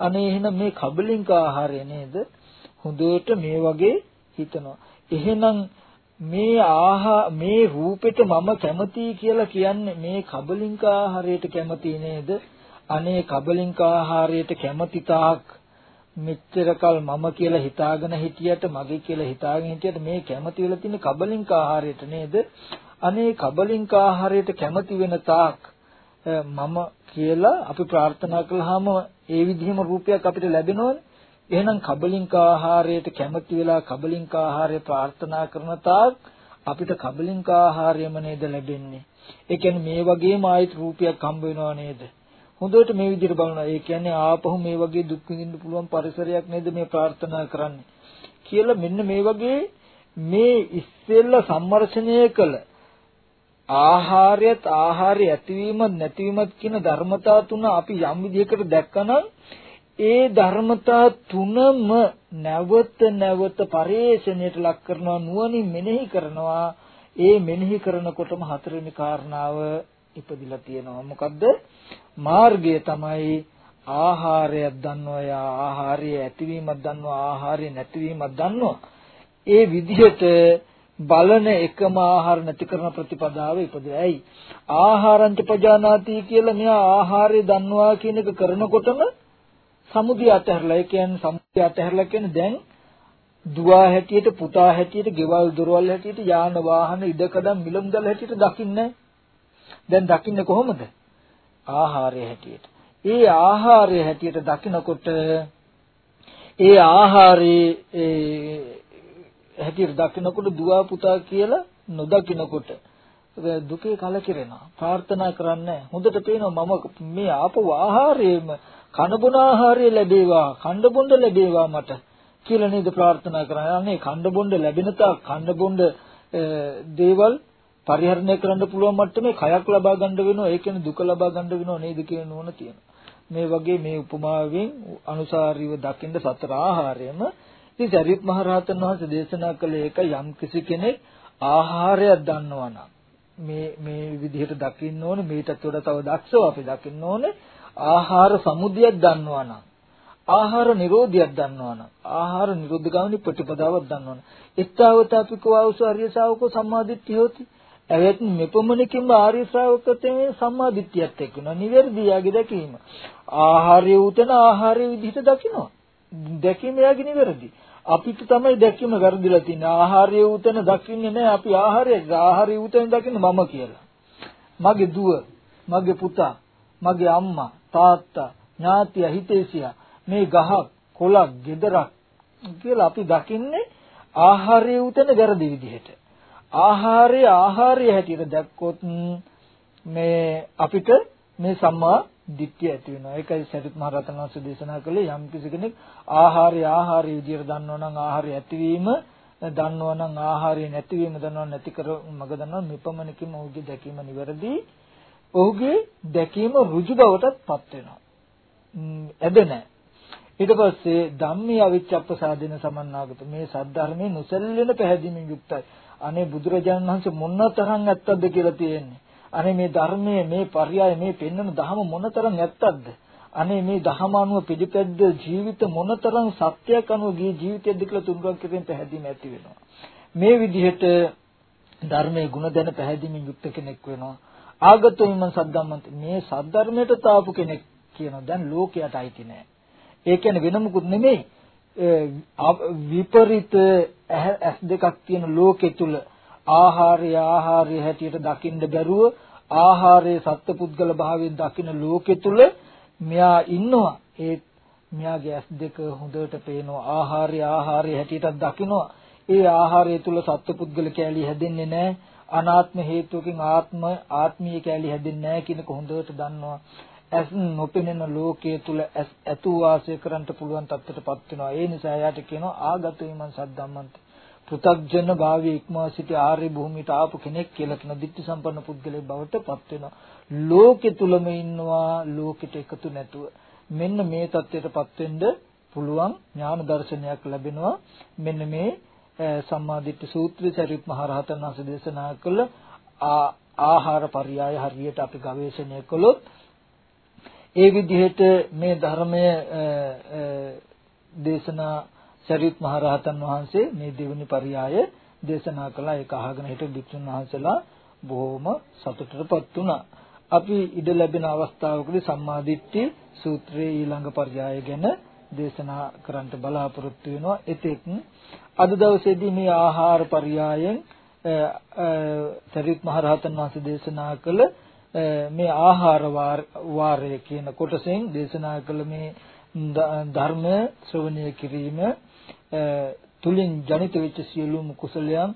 අනේ එහෙනම් මේ කබලින්ක ආහාරය නේද හොඳට මේ වගේ හිතනවා එහෙනම් මේ ආහා මේ රූපෙට මම කැමතියි කියලා කියන්නේ මේ කබලින්ක ආහාරයට කැමති නේද? අනේ කබලින්ක ආහාරයට කැමති තාක් මෙච්චරකල් මම කියලා හිතාගෙන හිටියට මගේ කියලා හිතාගෙන හිටියට මේ කැමති වෙලා තියෙන කබලින්ක ආහාරයට නේද? අනේ කබලින්ක ආහාරයට කැමති වෙන තාක් මම කියලා අපි ප්‍රාර්ථනා කළාම ඒ විදිහම රූපයක් අපිට ලැබෙනවනේ. එහෙනම් කබලින්ක ආහාරයට කැමති වෙලා කබලින්ක ආහාරය ප්‍රාර්ථනා කරන තාක් අපිට කබලින්ක ආහාරයම නේද ලැබෙන්නේ. ඒ කියන්නේ මේ වගේම ආයත රූපයක් හම්බ වෙනව නේද? හොඳට මේ විදිහට බලනවා. ඒ කියන්නේ ආපහු මේ වගේ දුක් විඳින්න පුළුවන් පරිසරයක් නේද මේ ප්‍රාර්ථනා කරන්නේ. කියලා මෙන්න මේ වගේ මේ ඉස්සෙල්ලා සම්මර්ෂණය කළ ආහාරයත් ආහාරය ඇතිවීමත් නැතිවීමත් කියන ධර්මතා තුන අපි යම් විදිහකට දැක්කනම් ඒ ධර්මතා තුනම නැවත නැවත පරිේශණයට ලක් කරනවා නුවණින් මෙනෙහි කරනවා. ඒ මෙනෙහි කරනකොටම හතරවෙනි කාරණාව ඉපදිලා තියෙනවා. මොකද්ද? මාර්ගය තමයි ආහාරයක් දන්නවා ආහාරය ඇතිවීමක් දන්නවා ආහාරය නැතිවීමක් දන්නවා. ඒ විදිහට බලන එකම ආහාර නැති කරන ප්‍රතිපදාව ඉපදෙයි. ඇයි? ආහාරංච පජානාති කියලා මෙයා ආහාරය දන්නවා කියන එක කරනකොටම සමුදිය අතහැරලා ඒ කියන්නේ සමුදිය අතහැරලා කියන්නේ දැන් දුවා හැටියට පුතා හැටියට ගෙවල් දොරවල් හැටියට යාන වාහන ඉඩකඩම් මිලමුදල් හැටියට දකින්නේ දැන් දකින්නේ කොහොමද ආහාරය හැටියට ඒ ආහාරය හැටියට දකිනකොට ඒ ආහාරයේ ඒ හැටියට දකිනකොට දුවා පුතා කියලා නොදකිනකොට දුකේ කලකිරෙනවා ප්‍රාර්ථනා කරන්නේ හොඳට පේනවා මම මේ ආපු ආහාරයේම කන බොන ආහාරය ලැබේවා, කණ්ඩ බොණ්ඩ ලැබේවා මට කියලා නේද ප්‍රාර්ථනා කරන්නේ. අනේ කණ්ඩ බොණ්ඩ ලැබෙන තාක් කණ්ඩ බොණ්ඩ දේවල් පරිහරණය කරන්න පුළුවන් මට්ටමේ කයක් ලබා ගන්න වෙනවා. ඒ කියන්නේ දුක ලබා ගන්න වෙනව නේද කියන නෝන තියෙනවා. මේ වගේ මේ උපමාවෙන් අනුසාරීව දකින්න සතර ආහාරයම ඉතින් සරියුත් මහ රහතන් වහන්සේ දේශනා කළ එක යම් කිසි කෙනෙක් ආහාරයක් දන්නවා නම් මේ මේ විදිහට දකින්න ඕනේ මේකට වඩා තව දක්ෂව අපි දකින්න ඕනේ ආහාර සමුදයක් දන්නවා නම් ආහාර නිරෝධයක් දන්නවා නම් ආහාර නිරෝධ ගාමිනී ප්‍රතිපදාවක් දන්නවා නම් ඊත්තාවතාපිකව අවසු ආර්ය ශ්‍රාවකෝ සම්මාදිට්ඨිය හොති. එවෙත් මෙපමණකින්ම ආර්ය ශ්‍රාවකත්වයේ සම්මාදිට්ඨියත් එක්ක න නිවැරදි යාගේ දැකීම. ආහාරය උතන ආහාරය විදිහට දකිනවා. දැකීම යාගේ නිවැරදි. අපිට තමයි දැකීම වැරදිලා තියෙන්නේ ආහාරය උතන දකින්නේ නැහැ අපි ආහාරය. ආහාරය උතන දකින්නේ මම කියලා. මගේ දුව මගේ පුතා මගේ අම්මා තාත්තා ඥාතිය හිතේසියා මේ ගහක් කොළක් ගෙදරක් කියලා අපි දකින්නේ ආහාරය උතන වැරදි විදිහට. ආහාරය ආහාරය හැටියට දැක්කොත් මේ අපිට මේ සම්මා දිට්ඨිය ඇති වෙනවා. ඒකයි සරිත් මහ රහතන් වහන්සේ දේශනා කළේ යම් කිසි කෙනෙක් ආහාරය ආහාරය විදියට දන්නවා නම් ආහාරය ඇතිවීම දන්නවා නම් ආහාරය නැතිවීම දන්නවා නැති කර මග දන්නවා මෙපමණකින් ඔහුගේ දැකීම නිවැරදි ඔහුගේ දැකීම ඍජු බවටත් පත් වෙනවා. ඇද නැහැ. ඊට පස්සේ ධම්මී අවිච්ඡප්පසාදින සමන්නාගත මේ සද්ධර්මයේ නොසැලෙන පැහැදීමෙන් යුක්තයි. අනේ බුදුරජාණන් වහන්සේ මොනතරම් ඇත්තද කියලා තියෙන්නේ. අනේ මේ ධර්මයේ මේ පర్యాయ මේ පෙන්වන ධහම මොනතරම් ඇත්තක්ද? අනේ මේ ධහම අනුව පිළිපැද්ද ජීවිත මොනතරම් සත්‍යයක් අනුව ගිය ජීවිතයක්ද කියලා තුන්වන් කෙරෙන් පැහැදිලිම ඇති වෙනවා. මේ විදිහට ධර්මයේ ಗುಣ දැන පැහැදිලිමින් යුක්ත කෙනෙක් වෙනවා. ආගතෝ විමන් සද්ධම්මන්ත මේ සද්ධර්මයට තාපු කෙනෙක් කියනවා. දැන් ලෝකයට අයිති නෑ. ඒ කියන්නේ වෙන මොකුත් නෙමෙයි. විපරිත ඇස් දෙකක් තියෙන ලෝකෙ තුල ආහාරය ආහාරය හැටියට දකින්න බැරුව ආහාරයේ සත්පුද්ගල භාවයෙන් දකින්න ලෝකෙ තුල මෙයා ඉන්නවා ඒ මෙයාගේ ඇස් දෙක හොඳට පේනවා ආහාරය ආහාරය හැටියට දකින්නවා ඒ ආහාරය තුල සත්පුද්ගල කැලී හැදෙන්නේ නැහැ අනාත්ම හේතුවකින් ආත්ම ආත්මීය කැලි හැදෙන්නේ නැහැ කියනක හොඳට දන්නවා. ඇස් නොපෙනෙන ලෝකයේ තුල ඇස් ඇතු වාසය කරන්න පුළුවන් තත්ත්වයටපත් වෙනවා. ඒ නිසා එයාට කියනවා ආගත විමන් සද්දම්මන්ත. පෘථග්ජන භාවයේ ඉක්මවා සිටි ආර්ය භූමියට ආපු කෙනෙක් කියලා කියන ditthi සම්පන්න පුද්ගලයෙක් බවට පත් වෙනවා. ලෝකෙ තුලම ඉන්නවා ලෝකෙට එකතු නැතුව. මෙන්න මේ தත්ත්වයටපත් වෙන්න පුළුවන් ඥාන දර්ශනයක් ලැබෙනවා. මෙන්න මේ සම්මාදිට්ඨි සූත්‍රය සරිත් මහ රහතන් වහන්සේ දේශනා කළ ආහාර පරයය හරියට අපි ගවේෂණය කළොත් ඒ විදිහට මේ ධර්මය දේශනා සරියුත් මහ රහතන් වහන්සේ මේ දෙවෙනි පරියාය දේශනා කළා. ඒක අහගෙන හිට භික්ෂුන් වහන්සේලා බොහොම සතුටටපත් වුණා. අපි ඉඩ ලැබෙන අවස්ථාවකදී සම්මාදිට්ඨි සූත්‍රයේ ඊළඟ පරියාය ගැන දේශනා කරන්න බලාපොරොත්තු වෙනවා. එතෙක් අද දවසේදී මේ ආහාර පරියායෙන් සරියුත් මහ රහතන් වහන්සේ දේශනා කළ මේ ආහාර වාරය කියන කොටසෙන් දේශනා කළ මේ ධර්ම ශ්‍රවණය කිරීම තුලින් ජනිත වෙච්ච සියලුම කුසලයන්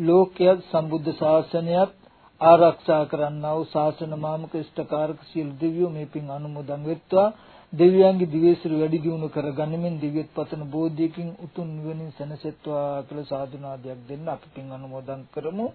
ලෝකයේ සම්බුද්ධ ශාසනයත් ආරක්ෂා කරන්නා වූ ශාසන මාමක ඉෂ්ඨකාරක සියලු දෙවියෝ මේ පින් අනුමෝදන් වෙත්වා. දෙවියන්ගේ දිවේසිර වැඩි දියුණු කරගන්නමින් දිව්‍යත් පතන බෝධියකින් උතුම් නිවනින් සැනසෙත්වා කියලා සාදුනාදයක් දෙන්න අපි පින් අනුමෝදන් කරමු.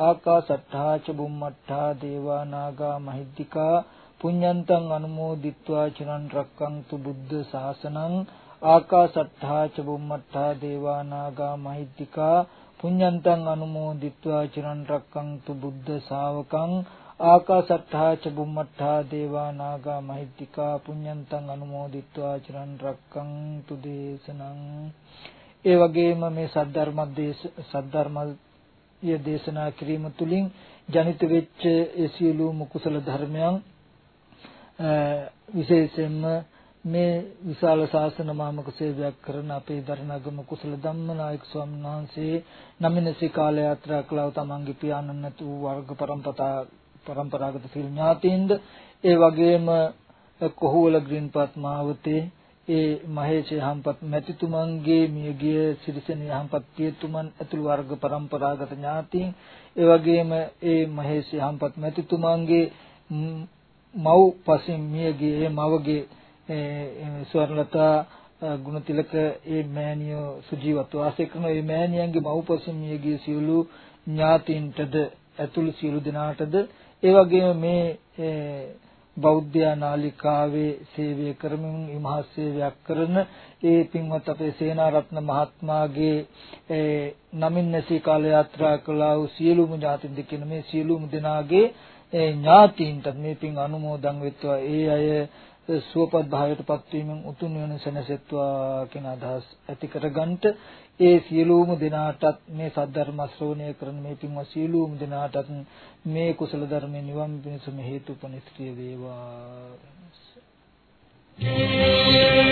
ආකාසට්ඨා ච බුම්මට්ඨා දේවා නාග මහිද්దికා. පුඤ්ඤන්තං අනුමෝදිත්වා චිරන් රක්කන්තු බුද්ධ ශාසනං. ආකාසත්තා ච බුම්මත්තා දේවා නාග මහිද්దికා පුඤ්ඤන්තං අනුමෝදිත්වා චිරන් රැක්කන්තු බුද්ධ ශාවකං ආකාසත්තා ච බුම්මත්තා දේවා නාග මහිද්దికා පුඤ්ඤන්තං අනුමෝදිත්වා චිරන් රැක්කන්තු දේශනං. ඒ වගේම මේ සද්ධර්ම දේශ සද්ධර්ම ය දේශනා කිරීම තුළින් ජනිත වෙච්ච ඒ සියලුම කුසල ධර්මයන් විශේෂයෙන්ම මේ විශාල ශාසන මාමක සේවයක් කරන අපේ දරණගම කුසල ධම්මනායක ස්වාමීන් වහන්සේ නමිනසී කාල යාත්‍රා කළව තමන්ගේ පියාණන් නැතු වර්ග પરම්පතා પરම්පරාගත සිල් ඥාතීන්ද ඒ වගේම කොහුවල ග්‍රීන්පත් මාවතේ ඒ මහේෂ හම්පත් මැතිතුමන්ගේ මියගිය සිරිසෙන හම්පත් පියතුමන් ඇතුළු වර්ග પરම්පරාගත ඥාතීන් ඒ වගේම ඒ මහේෂ හම්පත් මැතිතුමන්ගේ මව් පසින් මියගිය මවගේ ස්වර්ණලතා ගුණතිලක ඒ මෑණියෝ සුජීවත්ව වාසය කරන ඒ මෑණියන්ගේ මව් පසින් මියගිය සියලු ඥාතීන්ටද ඇතුළු සියලු දෙනාටද ඒ වගේම මේ බෞද්ධ නාලිකාවේ සේවය කරමින් ඉමහත් සේවයක් කරන ඒ පින්වත් අපේ සේනාරත්න මහත්මයාගේ නමින් නැසී කාල යාත්‍රා කළා වූ සියලුම ඥාතින් දෙකින මේ සියලුම දෙනාගේ ඥාතීන්ට මේ පින් අනුමෝදන් වෙත්වා. ඒ අය සුවපත් භාවයට පත්වීමෙන් උතුම් වෙන සැනසෙත්වා කියන අදහස් ඇති කරගන්නට ඒ සියලුම දෙනාටත් මේ සද්ධර්ම ශ්‍රවණය කරන මේ පින්වත් සියලුම දෙනාටත් මේ කුසල ධර්මයේ නිවන් පිණසම හේතුපනිස්ත්‍රිය වේවා Thank you.